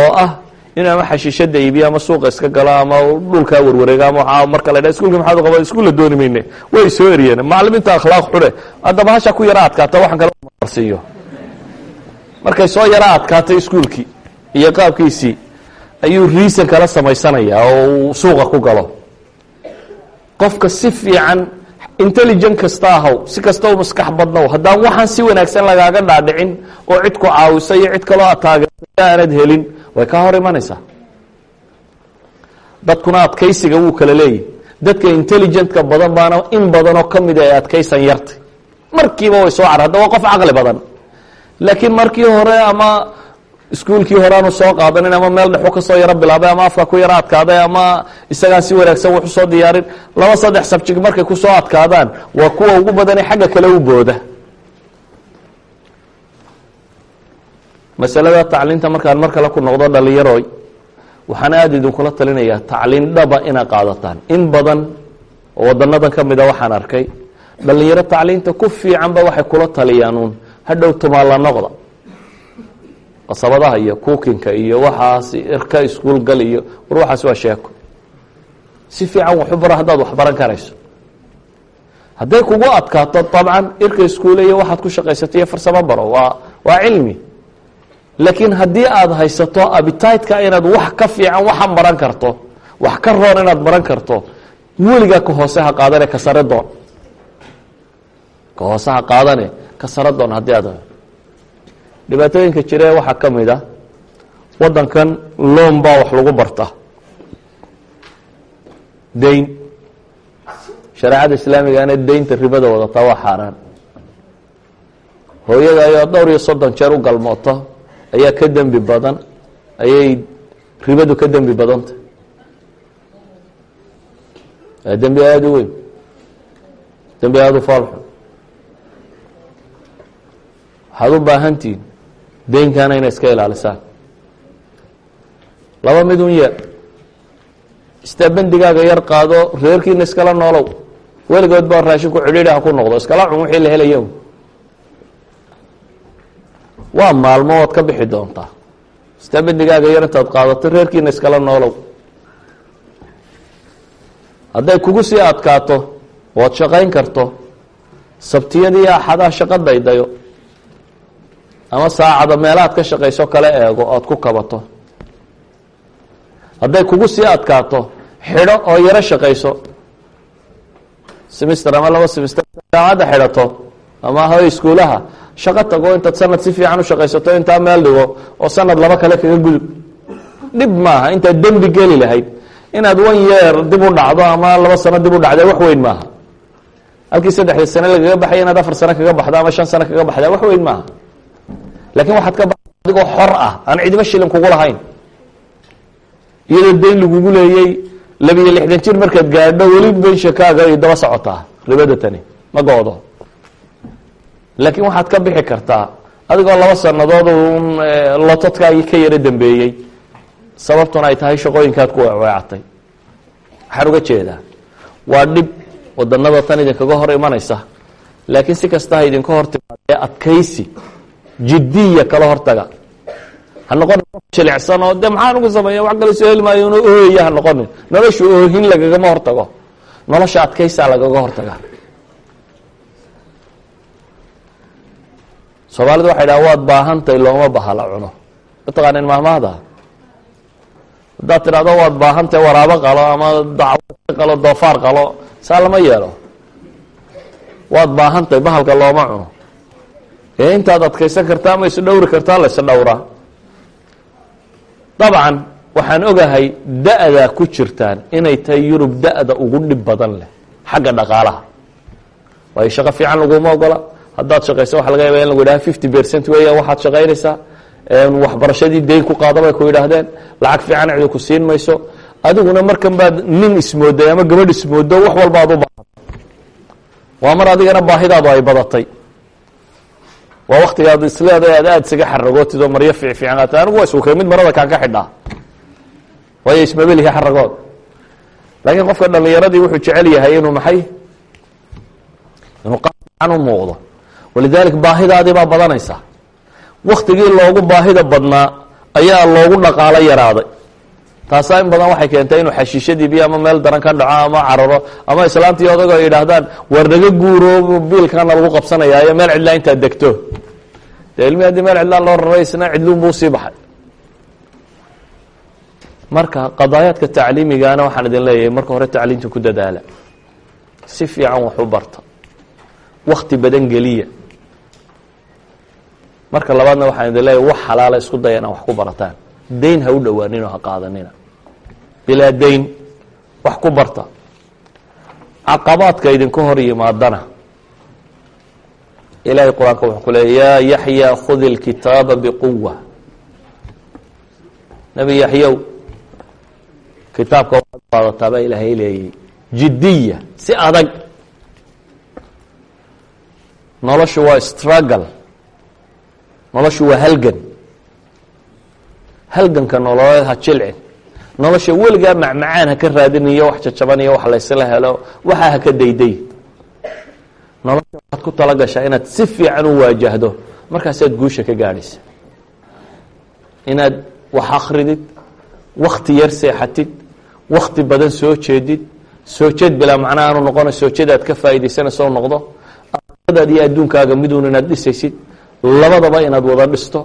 oo ah in ama xashiishada iibiyo ama suuqa iska galo ama dhulkaa warwareega ama marka la dha iskulka maxaad qaba iskuulla dooni mayne. Way soo eriyeen. Macalimiinta akhlaaq xune haddaba hasha ku yara adkaata waxaan kala marsiiyo. Markay soo yara adkaatay iskuulkii iyo qaabkiisii ayuu riisan kala samaysanayaa oo uu suuqa ku galo. Qofka si fiican intelligent kasta ahaw si kasta u maskax badnow haddaan waxaan si wanaagsan lagaaga dhaadhicin oo cid ku caawisa iyo cid kaloo aad taageerta aanad helin way kaa hor imanaysaa. Dadkuna adkaysiga wuu kala leeyahy dadka intelligentka badan baana in badanoo ka mida ay adkaysan yartay. Markiiba way soo car hadda waa qof caqli badan. Laakiin markii hore ama iskuolkii hore aanu soo qaadanin ama meel dhexu ka soo yaro bilaabay ama afka ku yaro adkaaday ama isagaan si wanaagsan wax u soo diyaarin. Laba saddex sabjig markay ku soo adkaadaan waa kuwa ugu badanee xagga kale u booda. Masalada tacliinta markaan mar kale ku noqdo dhalinyaroy waxaan aada idinkula talinayaa tacliin dhaba inaa qaadataan. In badan oo wadanadan ka mida waxaan arkay dhalinyaro tacliinta ku fiicanba waxay kula taliyaan uun hadhow tumaalla noqda qasabadaha iyo kuukinka iyo waxaas irka iskuol gal iyo war waxaas waa sheeko. Si fiican waxu baro haddaad waxbaran karayso. Hadday kugu adkaato dabcan irka iskuule iyo waxaad ku shaqaysato iyo farsamo baro waa waa cilmi. Laakiin haddii aada haysato abititeka inaad wax ka fiican waxan baran karto wax ka roon inaad baran karto weligaa ka hoose ha qaadane ka sare doon. Ka hoose ha qaadane ka sare doon haddii aad dhibaatooyinka jire waxaa ka mid a waddankan loon baa wax lagu barta. Dayn shareecada islaamigana daynta ribada wadataa waa xaaraan. Hooyada ayoo dhowr iyo soddon jeer u galmooto ayaa ka dembi badan ayay ribadu ka dembi badanta. Waa dembi aada u weyn. Dembi aada u faalxun waxaad u baahantihiin deynkana inay iska ilaalisaan laba mid un yeer istaa bendigaaga yar qaado reerkiina iskala noolow. Weligood baa raashinku cidhiidhi ha ku noqdo iskala cun wixii la helaya waa maalmo ood ka bixi doontaa. Istaa bendigaaga yar intaad qaadato reerkiina iskala noolow. Hadday kugu sii adkaato ood shaqayn karto sabtiyadii axadaha shaqo daydayo ama saacada meelaad ka shaqayso kala eego ood ku kabato. Hadday kugu sii adkaato xidho oo yaro shaqayso. Semister ama laba semister saacadda xidhato ama hoy iskuulaha shaqo tago intaad sanad si fiican u intaa meel dhigo oo sanad laba kale kaga gudub dhib maaha intaad dembi geli lahayd. Inaad one year dib u dhacdo ama laba sano dib u dhacda wax weyn maaha. Halkii saddexda sane lagaga baxay inaad afar sano kaga baxdo ama shan sano kaga baxda wax weyn maaha laakiin waxaad ka adigoo xor ah. Aan cidiba shilin kugu lahayn. Iyadoo dayn lagugu leeyey labiyo lixdan jir markaad gaadho weli benshakaaga ay daba socotaa ribada tani. Ma go-do laakiin waxaad ka bixi kartaa adigoo laba sanadood un lotodkaagii ka yaro dambeeyey. Sababtuna ay tahay shaqooyinkaad ku weecatay. Waxaan uga jeedaa waa dhib wadanada tan idinkaga hor imanaysa. Laakiin si kasta ha idinka hor timaadee adkaysi jiddiya kala hortaga. Ha noqonin jilicsan oo dee maxaan ugu sameeya wax kale soo heli maayo inu ooya ha noqonin. Nolosha oohin lagagama hortago. Nolosha adkaysaa lagaga hortaga. Soomaalidu waxay dhaha waad baahantahay looma bahala cuno. Mataqaanin mahmaahda haddaad tidhahdo waad baahantahay waraabo qalo ama dacwo qalo doofaar qalo saa lama yeelo. Waad baahantahay bahalka looma cuno ee intaad adkaysan kartaa ama isdhowri kartaa la isdhowraa dabcan waxaan ogahay da-da ku jirtaan inay tahay yurub da-da ugu dhib badan leh xagga dhaqaalaha. Waayo shaqo fiican laguma ogola. Haddaad shaqayso waxa laga yaba in lagu yidhaha fifty percent weeya waxaad shaqaynaysaa waxbarashadii dayn ku qaada bay ku yidhaahdeen lacag fiican cidi ku siin mayso. Adiguna markan baad nin ismooday ama gabadh ismoodo wax walba ad u baahan. Waa mar adigana baahidaadu ay badatay waa waktigaad isleedahay aad aada isaga xaragootid oo maryo fiic fiican aata anigu waa isukay mid marada kaan ka xidhaa. Waayo ismabelihi xaragood laakiin qofka dhalinyaradii wuxuu jecel yahay inuu maxay? Inuu qafiican u muuqdo. Walidalik baahidaadii baa badanaysa. Waktigii loogu baahida badnaa ayaa loogu dhaqaalo yaraaday taasaa in badan waxay keentay inuu xashiishadiibiyo ama meel daran ka dhaco ama cararo ama islaantii odago ay yidhaahdaan war naga guuro biilkana lagu qabsanayaayo meel cidlaa intaad degto. Dee ilmihi haddii meel cidlaan loo raray isna cidluun buu sii baxay. Marka qadaayaadka tacliimigana waxaan idin leeyahay marka hore tacliimta ku dadaala. Si fiican wax u barta wakti badan geliya. Marka labaadna waxaan idin leeyahy wax xalaala isku daya inaa wax ku barataan dayn ha u dhowaaninoo ha qaadanina. Bilaa dayn wax ku barta. Caqabaadka idinku hor yimaadana ilahay qur'aanka wuxuu ku leeya yaa yaxya khudi اlkitaaba biquwa nebi yaxyow kitaabka waxaad qaadataa ilaahay leeyay jiddiya si adag. Noloshu waa struggle. Noloshu waa halgan halganka nololeed ha jilcin nolosha weligaa macmacaan ha ka raadiniyo wax jajabaniyo wax laysla helo waxaa ha ka dayday. Nolosha waxaad ku tala gashaa inaad si fiican u waajahdo markaasaad guusha ka gaadhaysa. Inaad wax akridid wakti yar seexatid wakti badan soo jeedid soo jeed bilaa macnaa aanu noqona soo jeed aad ka faa'iidaysanayso noqdo adaad iyo adduunkaaga miduun inaad dhisaysid labadaba inaad wada dhisto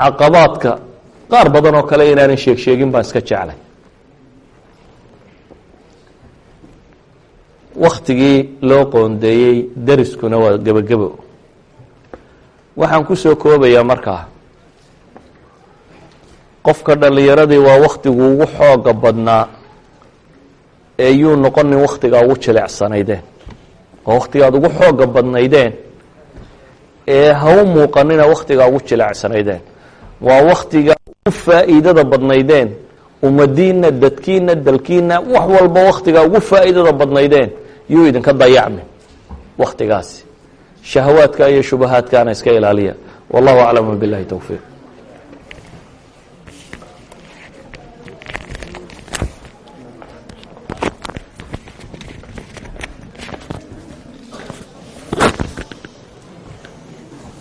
caqabaadka qaar badan oo kale inaanan sheeg sheegin baan iska jeclay. Waktigii loo qoondeeyey dariskuna waa gebagebo. Waxaan ku soo koobayaa markaa qofka dhallinyaradii waa waktigu ugu xooga badnaa ee yuu noqonin waktigaa ugu jileecsanaydeen oo waktigaad ugu xooga badnaydeen ee ha u muuqanina waktigaa ugu jileecsanaydeen waa waktiga ugu faa'iidada badnaydeen. Ummadiinna dadkiina dalkiina wax walba waktigaa ugu faa'iidada badnaydeen. Yuu idinka dayacmin waktigaasi shahawaadka iyo shubahaadkaana iska ilaaliya. Wallahu aclamu billahi towfiiq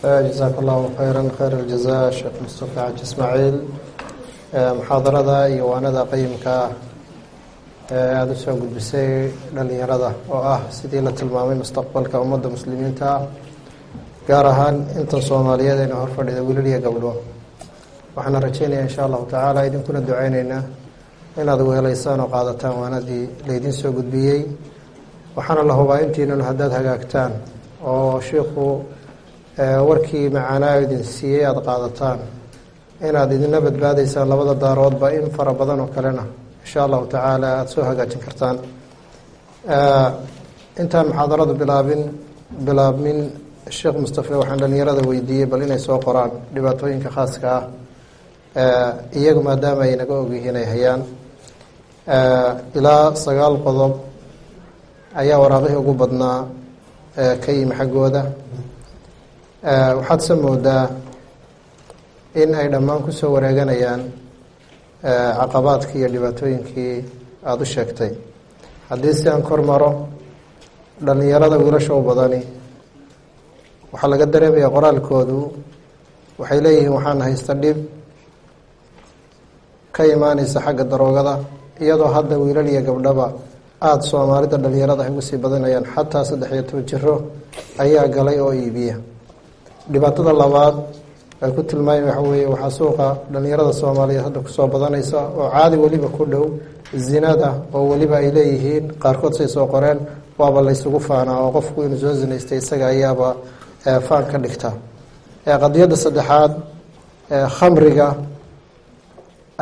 jazaak allahu khayra khayr aljaza sheekh mustafa xaji ismaaciil muxaadarada iyo waanada qayimka ah ee aada u soo gudbisay dhalinyarada oo ah sidii la tilmaamay mustaqbalka ummadda muslimiinta ah gaar ahaan intan soomaaliyeed ayna hor fadhida wiilal iyo gabdho. Waxaana rajeynaya insha allahu tacaala idinkuna duceyneynaa inaad weeleysaan oo qaadataan waanadii laydin soo gudbiyey. Waxaana la hubaa intiinanu haddaad hagaagtaan oo shiikhu warkii macaanaa idin siiyey aada qaadataan inaad idina badbaadaysaan labada daaroodba in fara badan oo kalena insha allahu tacaala aada soo hagaajin kartaan. Intaan muxaadaradu bilaabin bilaabmin sheekh mustafe waxaan dhalinyarada weydiiyey bal inay soo qoraan dhibaatooyinka khaaska ah. Iyagu maadaama ay naga ogyihiin ay hayaan. Ilaa sagaal qodob ayaa waraaqihii ugu badnaa ka yimi xaggooda waxaad se moodaa in ay dhammaan ku soo wareeganayaan caqabaadkii iyo dhibaatooyinkii aada u sheegtay. Haddii si aan kor maro dhalinyarada wiilasha u badani waxaa laga dareemaya qoraalkoodu waxay leeyihiin waxaan haysta dhib ka imaaneysa xagga daroogada iyadoo hadda wiilal iyo gabdhaba aada soomaalida dhalinyarada ay ugu sii badanayaan xataa saddex iyo toban jiro ayaa galay oo iibiya dhibaatada labaad ay ku tilmaami waxa weeye waxaa suuqa dhalinyarada soomaaliyeed hadda ku soo badanaysa oo caadi weliba ku dhow zinada oo weliba ay leeyihiin qaarkood say soo qoreen waaba laysugu faanaa oo qofku inuu soo zinaystay isaga ayaaba faan ka dhigta. Qadiyadda saddexaad khamriga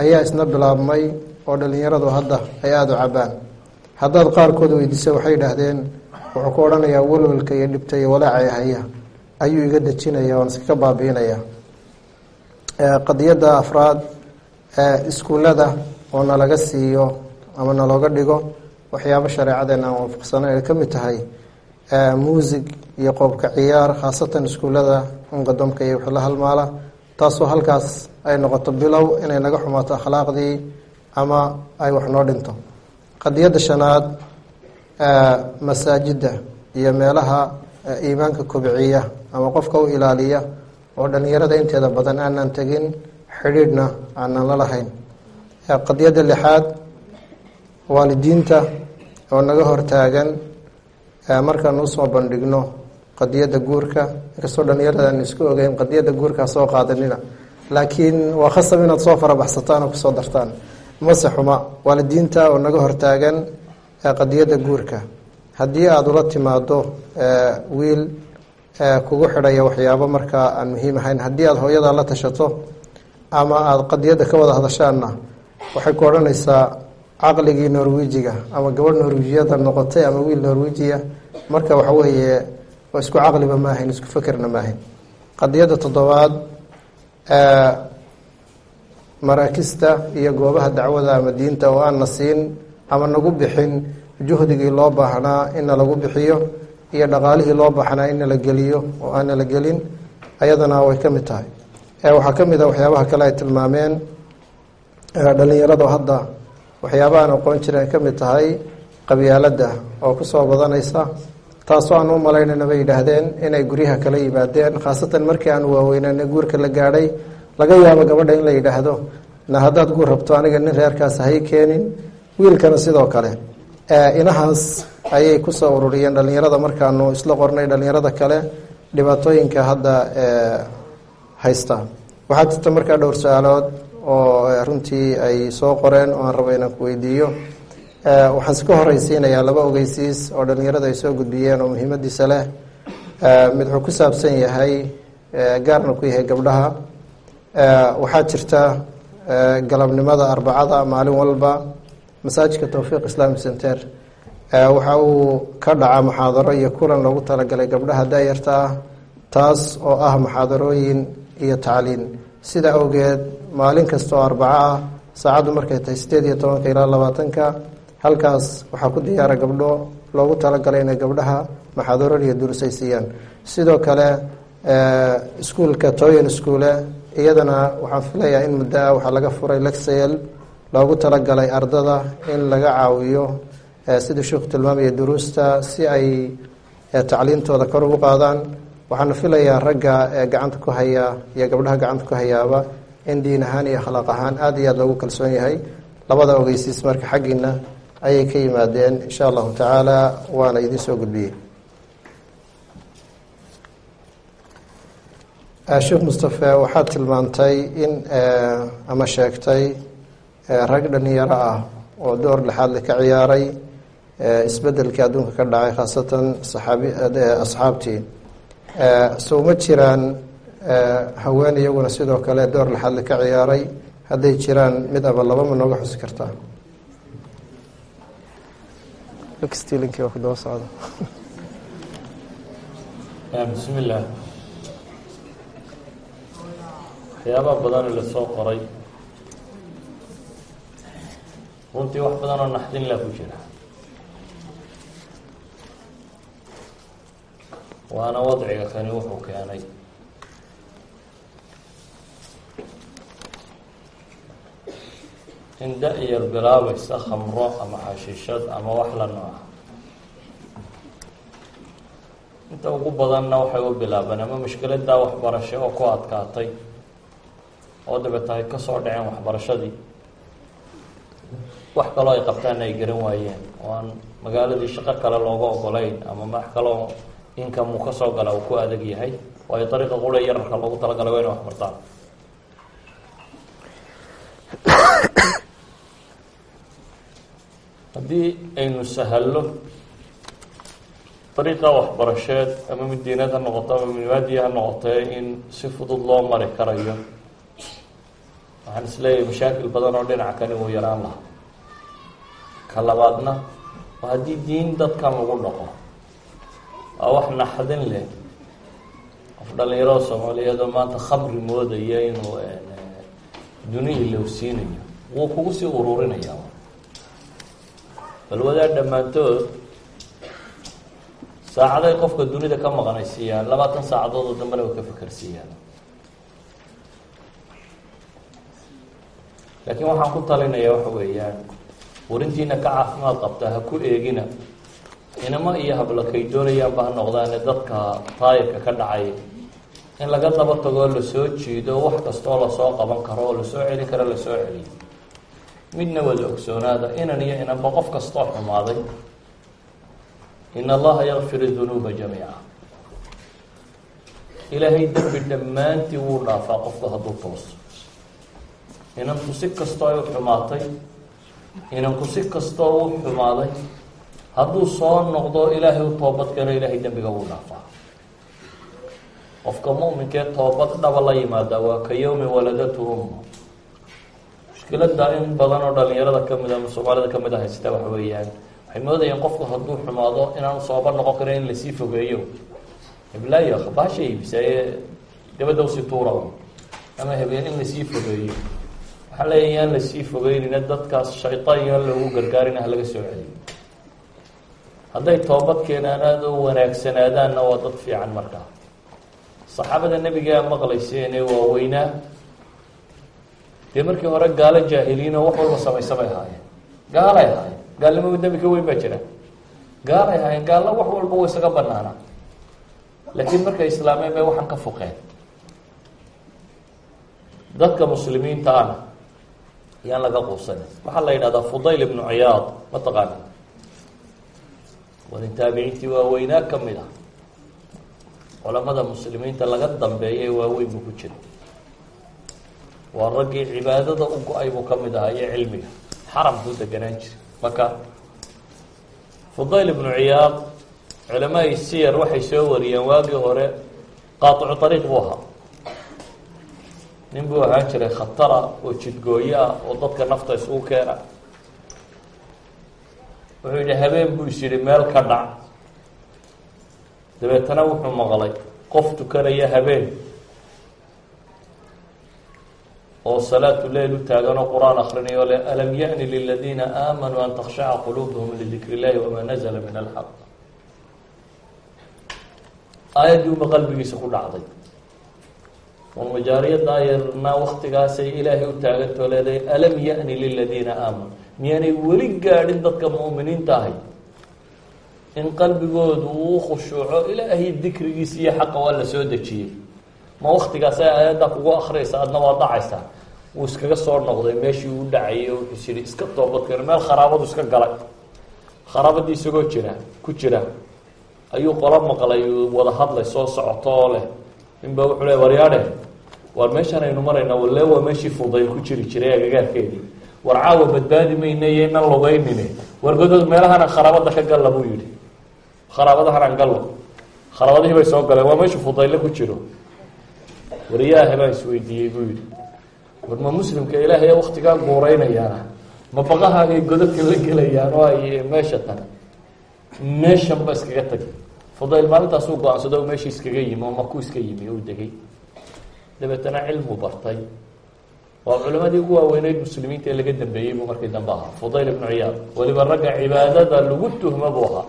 ayaa isna bilaabmay oo dhalinyaradu hadda ay aada u cabaan haddaad qaarkood weydiisa waxay idhaahdeen wuxuu ku odhanayaa welwelka iyo dhibta iyo walaaca haya ayuu iga dejinaya waan iskaga baabiinaya. Qadiyadda afraad iskuullada oo nalaga siiyo ama nalooga dhigo waxyaabo shareecadeena aan waafaqsanayn ay ka mid tahay. Muusig iyo qoobka ciyaar khaasatan iskuullada inqadomka iyo wixii la halmaala taasoo halkaas ay noqoto bilow inay naga xumaato akhlaaqdii ama ay wax noo dhinto. Qadiyadda shanaad masaajidda iyo meelaha iimaanka kobciya ama qofka u ilaaliya oo dhalinyarada inteeda badan aanan tegin xidhiidhna aanan la lahayn. Qadiyadda lixaad waalidiinta oo naga hortaagan markaan u soo bandhigno qadiyadda guurka inkastoo dhalinyarada aan isku ogeyn qadiyadda guurkaa soo qaadanina laakiin waa khasab inaad soo farabaxsataan oo ku soo dartaan. Mase xuma waalidiinta oo naga hortaagan qadiyadda guurka haddii aada ula timaado wiil kugu xidhaya waxyaabo markaa aan muhiim ahayn. Haddii aada hooyada la tashato ama aada qadiyadda ka wada hadashaanna waxay ku odhanaysaa caqligii norwijiga ama gabadh norwijiyada noqotay ama wiil norwijiya marka waxa weeye isku caqliba ma ahayn isku fekerna ma ahayn. Qadiyadda toddobaad maraakista iyo goobaha dacwada ama diinta oo aan na siin ama nagu bixin juhdigii loo baahnaa inna lagu bixiyo iyo dhaqaalihii loo baahnaa inna la geliyo oo aanna la gelin ayadana way ka mid tahay. Waxaa ka mid a waxyaabaha kale ay tilmaameen dhalinyarado hadda waxyaaba aan aqoon jireen ka mid tahay qabyaaladda oo ku soo badanaysa taasoo aan u malaynayna bay yidhaahdeen inay guryaha kala yimaadeen khaasatan markii aan waaweynana guurka la gaadhay laga yaabo gabadha in la yidhaahdo na haddaad guur rabto aniga nin reerkaas hay keenin. Wiilkana sidoo kale inahaas ayay ku soo ururiyeen dhalinyarada markaanu isla qornay dhalinyarada kale dhibaatooyinka hadda haysta. Waxaa jirta markaa dhowr su'aalood oo runtii ay soo qoreen oo aan rabo inaan ku weydiiyo. Waxaan iska horeysiinayaa laba ogeysiis oo dhalinyarada ay soo gudbiyeen oo muhiimadiisa leh. Mid wuxuu ku saabsan yahay gaarna ku yahay gabdhaha. Waxaa jirta galabnimada arbacada maalin walba masaajidka towfiiq islamic center waxa uu ka dhaca muxaadaro iyo kulan loogu talagalay gabdhaha daayarta ah taas oo ah muxaadarooyin iyo tacliin. Sida awgeed maalin kasta oo arbaco ah saacaddu markay tahay sideed iyo tobanka ilaa labaatanka halkaas waxaa ku diyaara gabdho loogu talagalay inay gabdhaha muxaadarooyin iyo durus ay siiyaan. Sidoo kale iskuolka toyan schoole iyadana waxaan filayaa in muddoa waxaa laga furay lexel loogu talagalay ardada in laga caawiyo siduu sheikhu tilmaamaya duruusta si ay tacliintooda kor ugu qaadaan. Waxaana filayaa ragga gacanta ku haya iyo gabdhaha gacanta ku hayaaba in diin ahaan iyo akhlaaq ahaan aada iyo aada loogu kalsoon yahay. Labada ogeysiis marka xaggiina ayay ka yimaadeen insha allahu tacaala waana idiin soo gudbiyey. Sheekh mustafe waxaad tilmaantay in ama sheegtay rag dhalinyaro ah oo door lexaadle ka ciyaaray isbedelkii adduunka ka dhacay khaasatan saxaabi asxaabtii. Sow ma jiraan haween iyaguna sidoo kale door lexaadle ka ciyaaray. Hadday jiraan mid aba laba ma nooga xusi kartaa bismi illaah waxyaabaha badan la soo qoray runtii wax badan oo naxdin laa ku jira. Waana wadciga kani wuxuu keenay. In da-yar bilaabaysa khamro ama xashiishad ama wax la nooca inta ugu badanna waxay u bilaabeen ama mushkiladaa waxbarasho oo ku adkaatay oo dabeeta ay ka soo dhaceen waxbarashadii wax kaloo ay qabtaanna ay garan waayeen. Oo aan magaaladii shaqo kale looga ogolayn ama wax kaloo inkamuu ka soo gala uu ku adag yahay waayo dariiqa qura yararka loogu talagalay waa ina wax bartaan. Haddii aynu sahallo dariiqa waxbarasheed ama mid diinad ha noqoto ama midmaadiya ha noqotee in si fudud loo mari karayo waxaan is leeyahay mashaakil badan oo dhinaca kani uu yaraan lahaa ka labaadna waa haddii diin dadkan lagu dhaqo. Waa wax naxdin leh. Qof dhalinyarada soomaaliyeed oo maanta khamri moodaya inuu dunihii lowsiinayo wuu kugu sii ururinaya bal wadaa dhammaantood saacaday qofka dunida ka maqanaysiiyaan labaatan saacadood oo dambena way ka fekersiiyaan laakiin waxaan ku talinaya waxa weeyaan warintiina ka caafimaad qabta ha ku eegina. Inamo iyo hablakay doonayaanba ha noqdaane dadka taayirka ka dhacay. In laga daba tagoo la soo jiido wax kastoo la soo qaban karo oo la soo celin karo la soo celiyo midna wada ogsoonaada inan iyo inanba qof kastoo xumaaday. In allaha yakfir dunuuba jamiica. Ilaahay dembi dhammaantii wuu dhaafaa qofku hadduu tooso inanku si kastoo ay u xumaatay inanku si kastoo u xumaaday hadduu soo noqdo ilaahay u toobad keeno ilaahay dembiga wuu dhaafaa. Qofka mu'minkee toobad dhaba la yimaada waa ka yowmi waladatu umma mushkilada in badan oo dhalinyarada ka mid a soomaalida ka mid a haysata waxa weeyaan waxay moodayeen qofku hadduu xumaado inaanu sooba noqon karin in la sii fogeeyo. Heblaayo baasha iibisaaye gabadha u sii tuura ama habeen in la sii fogeeyo waxaa leeya la sii fogeynina dadkaas shaytaan yaan loogu gargaarina ha laga soo celiyo. Hadday toobad keenaan aada u wanaagsanaadaanna waa dad fiican markaa. Saxaabada nebigaa maqlayseene waaweynaa dee markii hore gaalo jaahiliinoo wax walba samaysa bay ahaayeen gaalay ahaayeen gaalnimadu dembi ka weyn baa jira. Gaalay ahaayeen gaalna wax walba wa isaga banaanaa laakiin markay islaameen bay waxaan ka fuqeen. Dadka muslimiinta ana yaan laga quusanin waxaa la yidhahdaa fudayl ibnu ciyaad ma taqaana wadin taabiciintii waaweynaa ka mid ah. Culamada muslimiinta laga dambeeya waaweyn buu ku jira waa raggii cibaadada u go'ay buu ka mid ahaa iyo cilmiga. Xaramkuu deganaan jiray. Maka fudayl ibnu ciyaad culamaai siyar waxay soo wariyeen waagii hore qaaicu ariiq buu ahaa nin buu ahaan jiray khatara oo jidgooyo oo dadka nafta isugu keena. Wuxuu yidhi habeen buu is yihi meel ka dhac. Dabeetana wuxuu maqlay qof tukanaya habeen oo salaatu leil u taagan oo qur'aan akrinayo le alam yani liladiina aamanuu an takshaca quluubuhum lidikr illahi wamaa nazla min alxaq aayaddii uma qalbigiisa ku dhacday oo majaariyada ayarna waktigaasay ilaahay u taagantoo leedahay alam yani liladiina aamanuu miyaanay weli gaadhin dadka mu'miniinta ahay. In qalbigoodu uu khushuuco ilaahay dikrigiisa iyo xaqa waa la soo dejiyey. Ma waktigaas aayadda kugu akriyaysa adna waa dhacaysaa wuu iskaga soo noqday meeshii uu dhacayay wuxuu yidhi iska toobadkeeno meel kharaabadu iska galay. Kharaabadii isagoo jira ku jira. Ayuu qolo maqlay wada hadlay soo socoto leh ninba wuxuu le waryaadhe war meeshaan aynu marayna walle waa meeshii fudayl ku jiri jiray agagaarkeedii. War caawa badbaadi mayne iyo inan lugeynine war godood meelahana kharaabada ka galla buu yihi kharaabadahanaan gallo. Kharaabadihii bay soo galeen. Waa meeshu fudayle ku jiro. Wariyaaha baan isweydiiyey buu yihi war ma muslimka ilaahay waktigaa guureynayaana ma baqahaagay godadka la gelayaan oo ay meesha tan meeshan ba iskaga tagi fudayl maalintaasuu go'aansado meeshii iskaga yimi oo maku iska yimi u degay dabeetana cilmu bartay waa culimadii ugu waaweyneyd muslimiinta ee laga dambeeyey buu markii dambe ahaa fudayl ibnu ciyaad weliba ragga cibaadada lagu tuhmo buu ahaa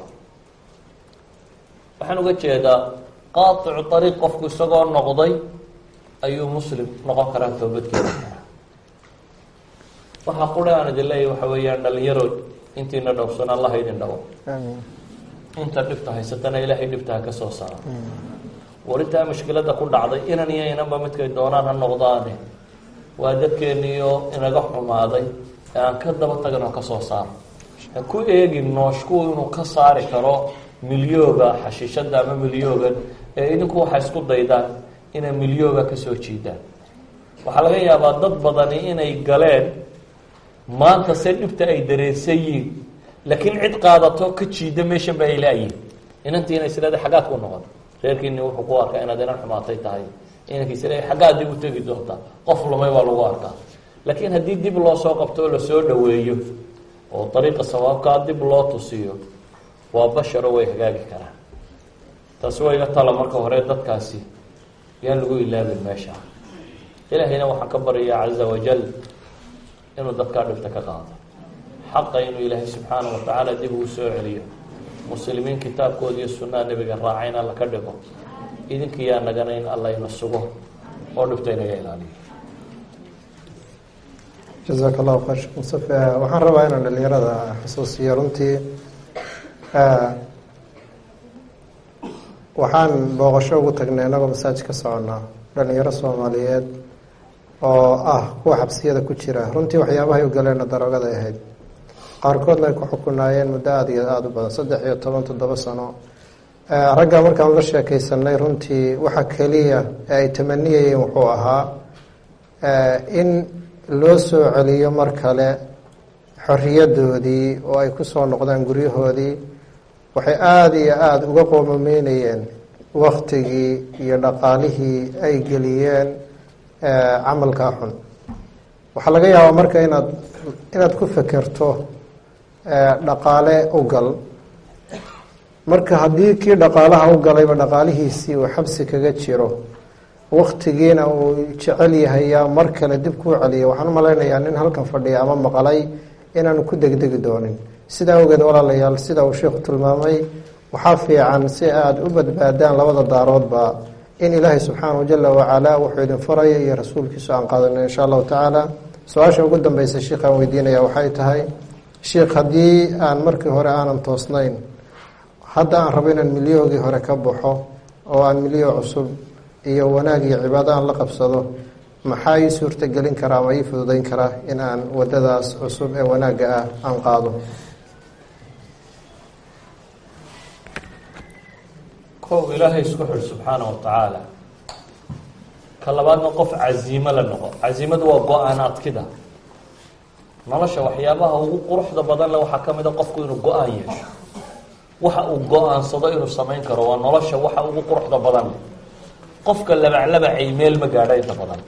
waxaan uga jeedaa qaaicu ariiq qofku isagoo noqday ayuu muslim noqon karaa toobadkeeda waxaa qura aan idin leeyahy waxa weeyaan dhalinyarood intiina dhowrsan allah idin dhawo inta dhibta haysatana ilaahay dhibta ha ka soo saaro warintaa mushkilada ku dhacday inan iyo inanba midkay doonaan ha noqdaane. Waa dadkeeniyo inaga xumaaday ee aan ka daba tagin oo ka soo saaro. Ha ku eegin nooshku inuu ka saari karo milyooga xashiishada ama milyoogan ee idinku waxay isku daydaan inay milyooga ka soo jiidaan. Waxaa laga yaabaa dad badani inay galeen maanta se dhibta ay dareensan yihiin laakiin cid qaadato ka jiida meeshan ba ay laayihin inantiina isleeda xaggaad ku noqon reerkiini wuxuu ku arkaa inaad inan xumaatay tahay inankiis xaggaad dib u tegi doontaa qof lumay baa lagu arkaa laakiin haddii dib loo soo qabto oo la soo dhaweeyo oo dariiqa sawaabkaa dib loo tusiyo waa basharo way hagaagi karaan taasi waa iga tala marka hore dadkaasi yaan lagu ilaabin meesha ilaahayna waxaan ka baryayaa caza wajal inuu dadkaa dhibta ka qaado xaqa inuu ilaahay subxaana wa tacaala dib uu soo celiyo. Muslimiin kitaabkooda iyo sunnaha nebiga raaca in alla ka dhigo. Idinkiyaa nagana in alla ina sugo oo dhibta inaga ilaaliyo. Jazaaka allahu khayr sheekh mustafe waxaan rabaa inaan dhalinyarada xusuusiyo runtii. Waxaan booqasho ugu tagnay inagoo masaajid ka soconnaa dhalinyaro soomaaliyeed oo ah kuwa xabsiyada ku jira. Runtii waxyaabahay u galeenna daroogaday ahayd qaarkoodna ay ku xukunaayeen muddo aada iyo aada u badan saddex iyo toban toddoba sano. Ragga markaan la sheekaysanay runtii waxa keliya ee ay tamaniyayeen wuxuu ahaa in loo soo celiyo mar kale xoriyadoodii oo ay ku soo noqdaan guryahoodii. Waxay aada iyo aada uga qoomameynayeen waktigii iyo dhaqaalihii ay geliyeen camalkaa xun. Waxaa laga yaabaa marka inaad inaad ku fekerto dhaqaale u gal. Marka haddii kii dhaqaalaha u galayba dhaqaalihiisii uu xabsi kaga jiro waktigiina uu jecel yahay mar kale dib kuu celiya. Waxaan u malaynayaa nin halkan fadhiya ama maqlay inaanu ku degdegi doonin. Sidaa awgeed walaalayaal sida uu sheikhu tilmaamay waxaa fiican si aada u badbaadaan labada daaroodba in ilaahay subxaanahu jala wacalaa wuxuu idin faraya iyo rasuulkiisu aan qaadano insha allahu tacaala. Su'aasha ugu dambeysa sheikhaan weydiinaya waxay tahay sheikh haddii aan markii hore aanan toosnayn hadda aan rabo inaan milyoogii hore ka baxo oo aan milyo cusub iyo wanaag iyo cibaado aan la qabsado maxaa ii suurtagelin karaa ama ii fududeyn karaa in aan wadadaas cusub ee wanaagga ah aan qaado? Kow ilaahay isku xidh subxaana wa tacaala ka labaadna qof casiimo la noqo. Casiimadu waa go'aan adkida nolosha waxyaabaha ugu quruxda badan le waxaa ka a qofku inuu go'aan yeesho. Waxa uu go'aansado inuu samayn karo waa nolosha waxa ugu quruxda badan. Qofka labaclabacay meel ma gaadha inta badan.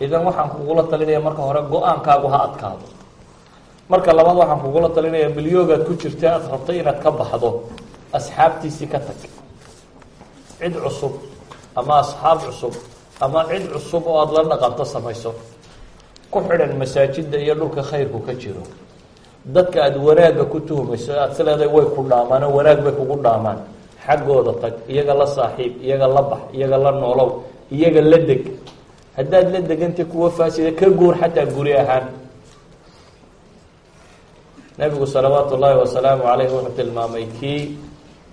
Idan waxaan kugula talinaya marka hore go'aankaagu ha adkaado. Marka labaad waxaan kugula talinaya milyoogaad ku jirta aada rabtay inaad ka baxdo asxaabtiisii ka tag. Cid cusub ama asxaab cusub ama cid cusub oo aada la dhaqanto samayso ku xidhan masaajida iyo dhulka khayrku ka jiro. Dadka aada wanaagga ku tuhumayso aada si leedahay way ku dhaamaan oo wanaag bay kugu dhaamaan. Xaggooda tag iyaga la saaxiib iyaga la bax iyaga la noolow iyaga la deg. Haddaad la degantay kuwa faasida ka guur xataa guri ahaan. Nabigu salawaatu ullaahi wasalaamu caleyh wuxuu tilmaamay kii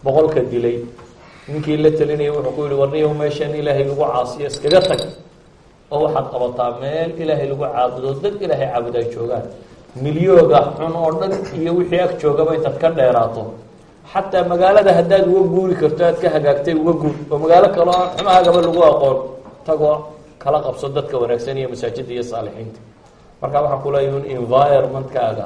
boqolka dilay ninkii la telinayay wuxuu ku yihi warniyow meeshan ilaahay lagu caasiyo iskaga tag oo waxaad qabataa meel ilaahay lagu caabudo dad ilaahay caabud ay joogaan. Milyooga xun oo dhan iyo wixii ag joogaba intaad ka dheeraato. Xataa magaalada haddaad uga guuri karto aad ka hagaagtay uga guur oo magaalo kaleo aan xumahaagaba lagu aqoon tagoo kala qabso dadka wanaagsan iyo masaajida iyo saalixiinta. Marka waxaan kuleeyahy un environmentkaaga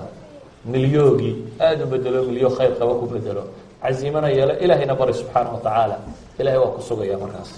milyoogii aada u bedelo milyo khayr qaba ku bedelo casiimana yeelo ilaahayna bari subxaana wa tacaala. Ilahay waa ku sugaya markaas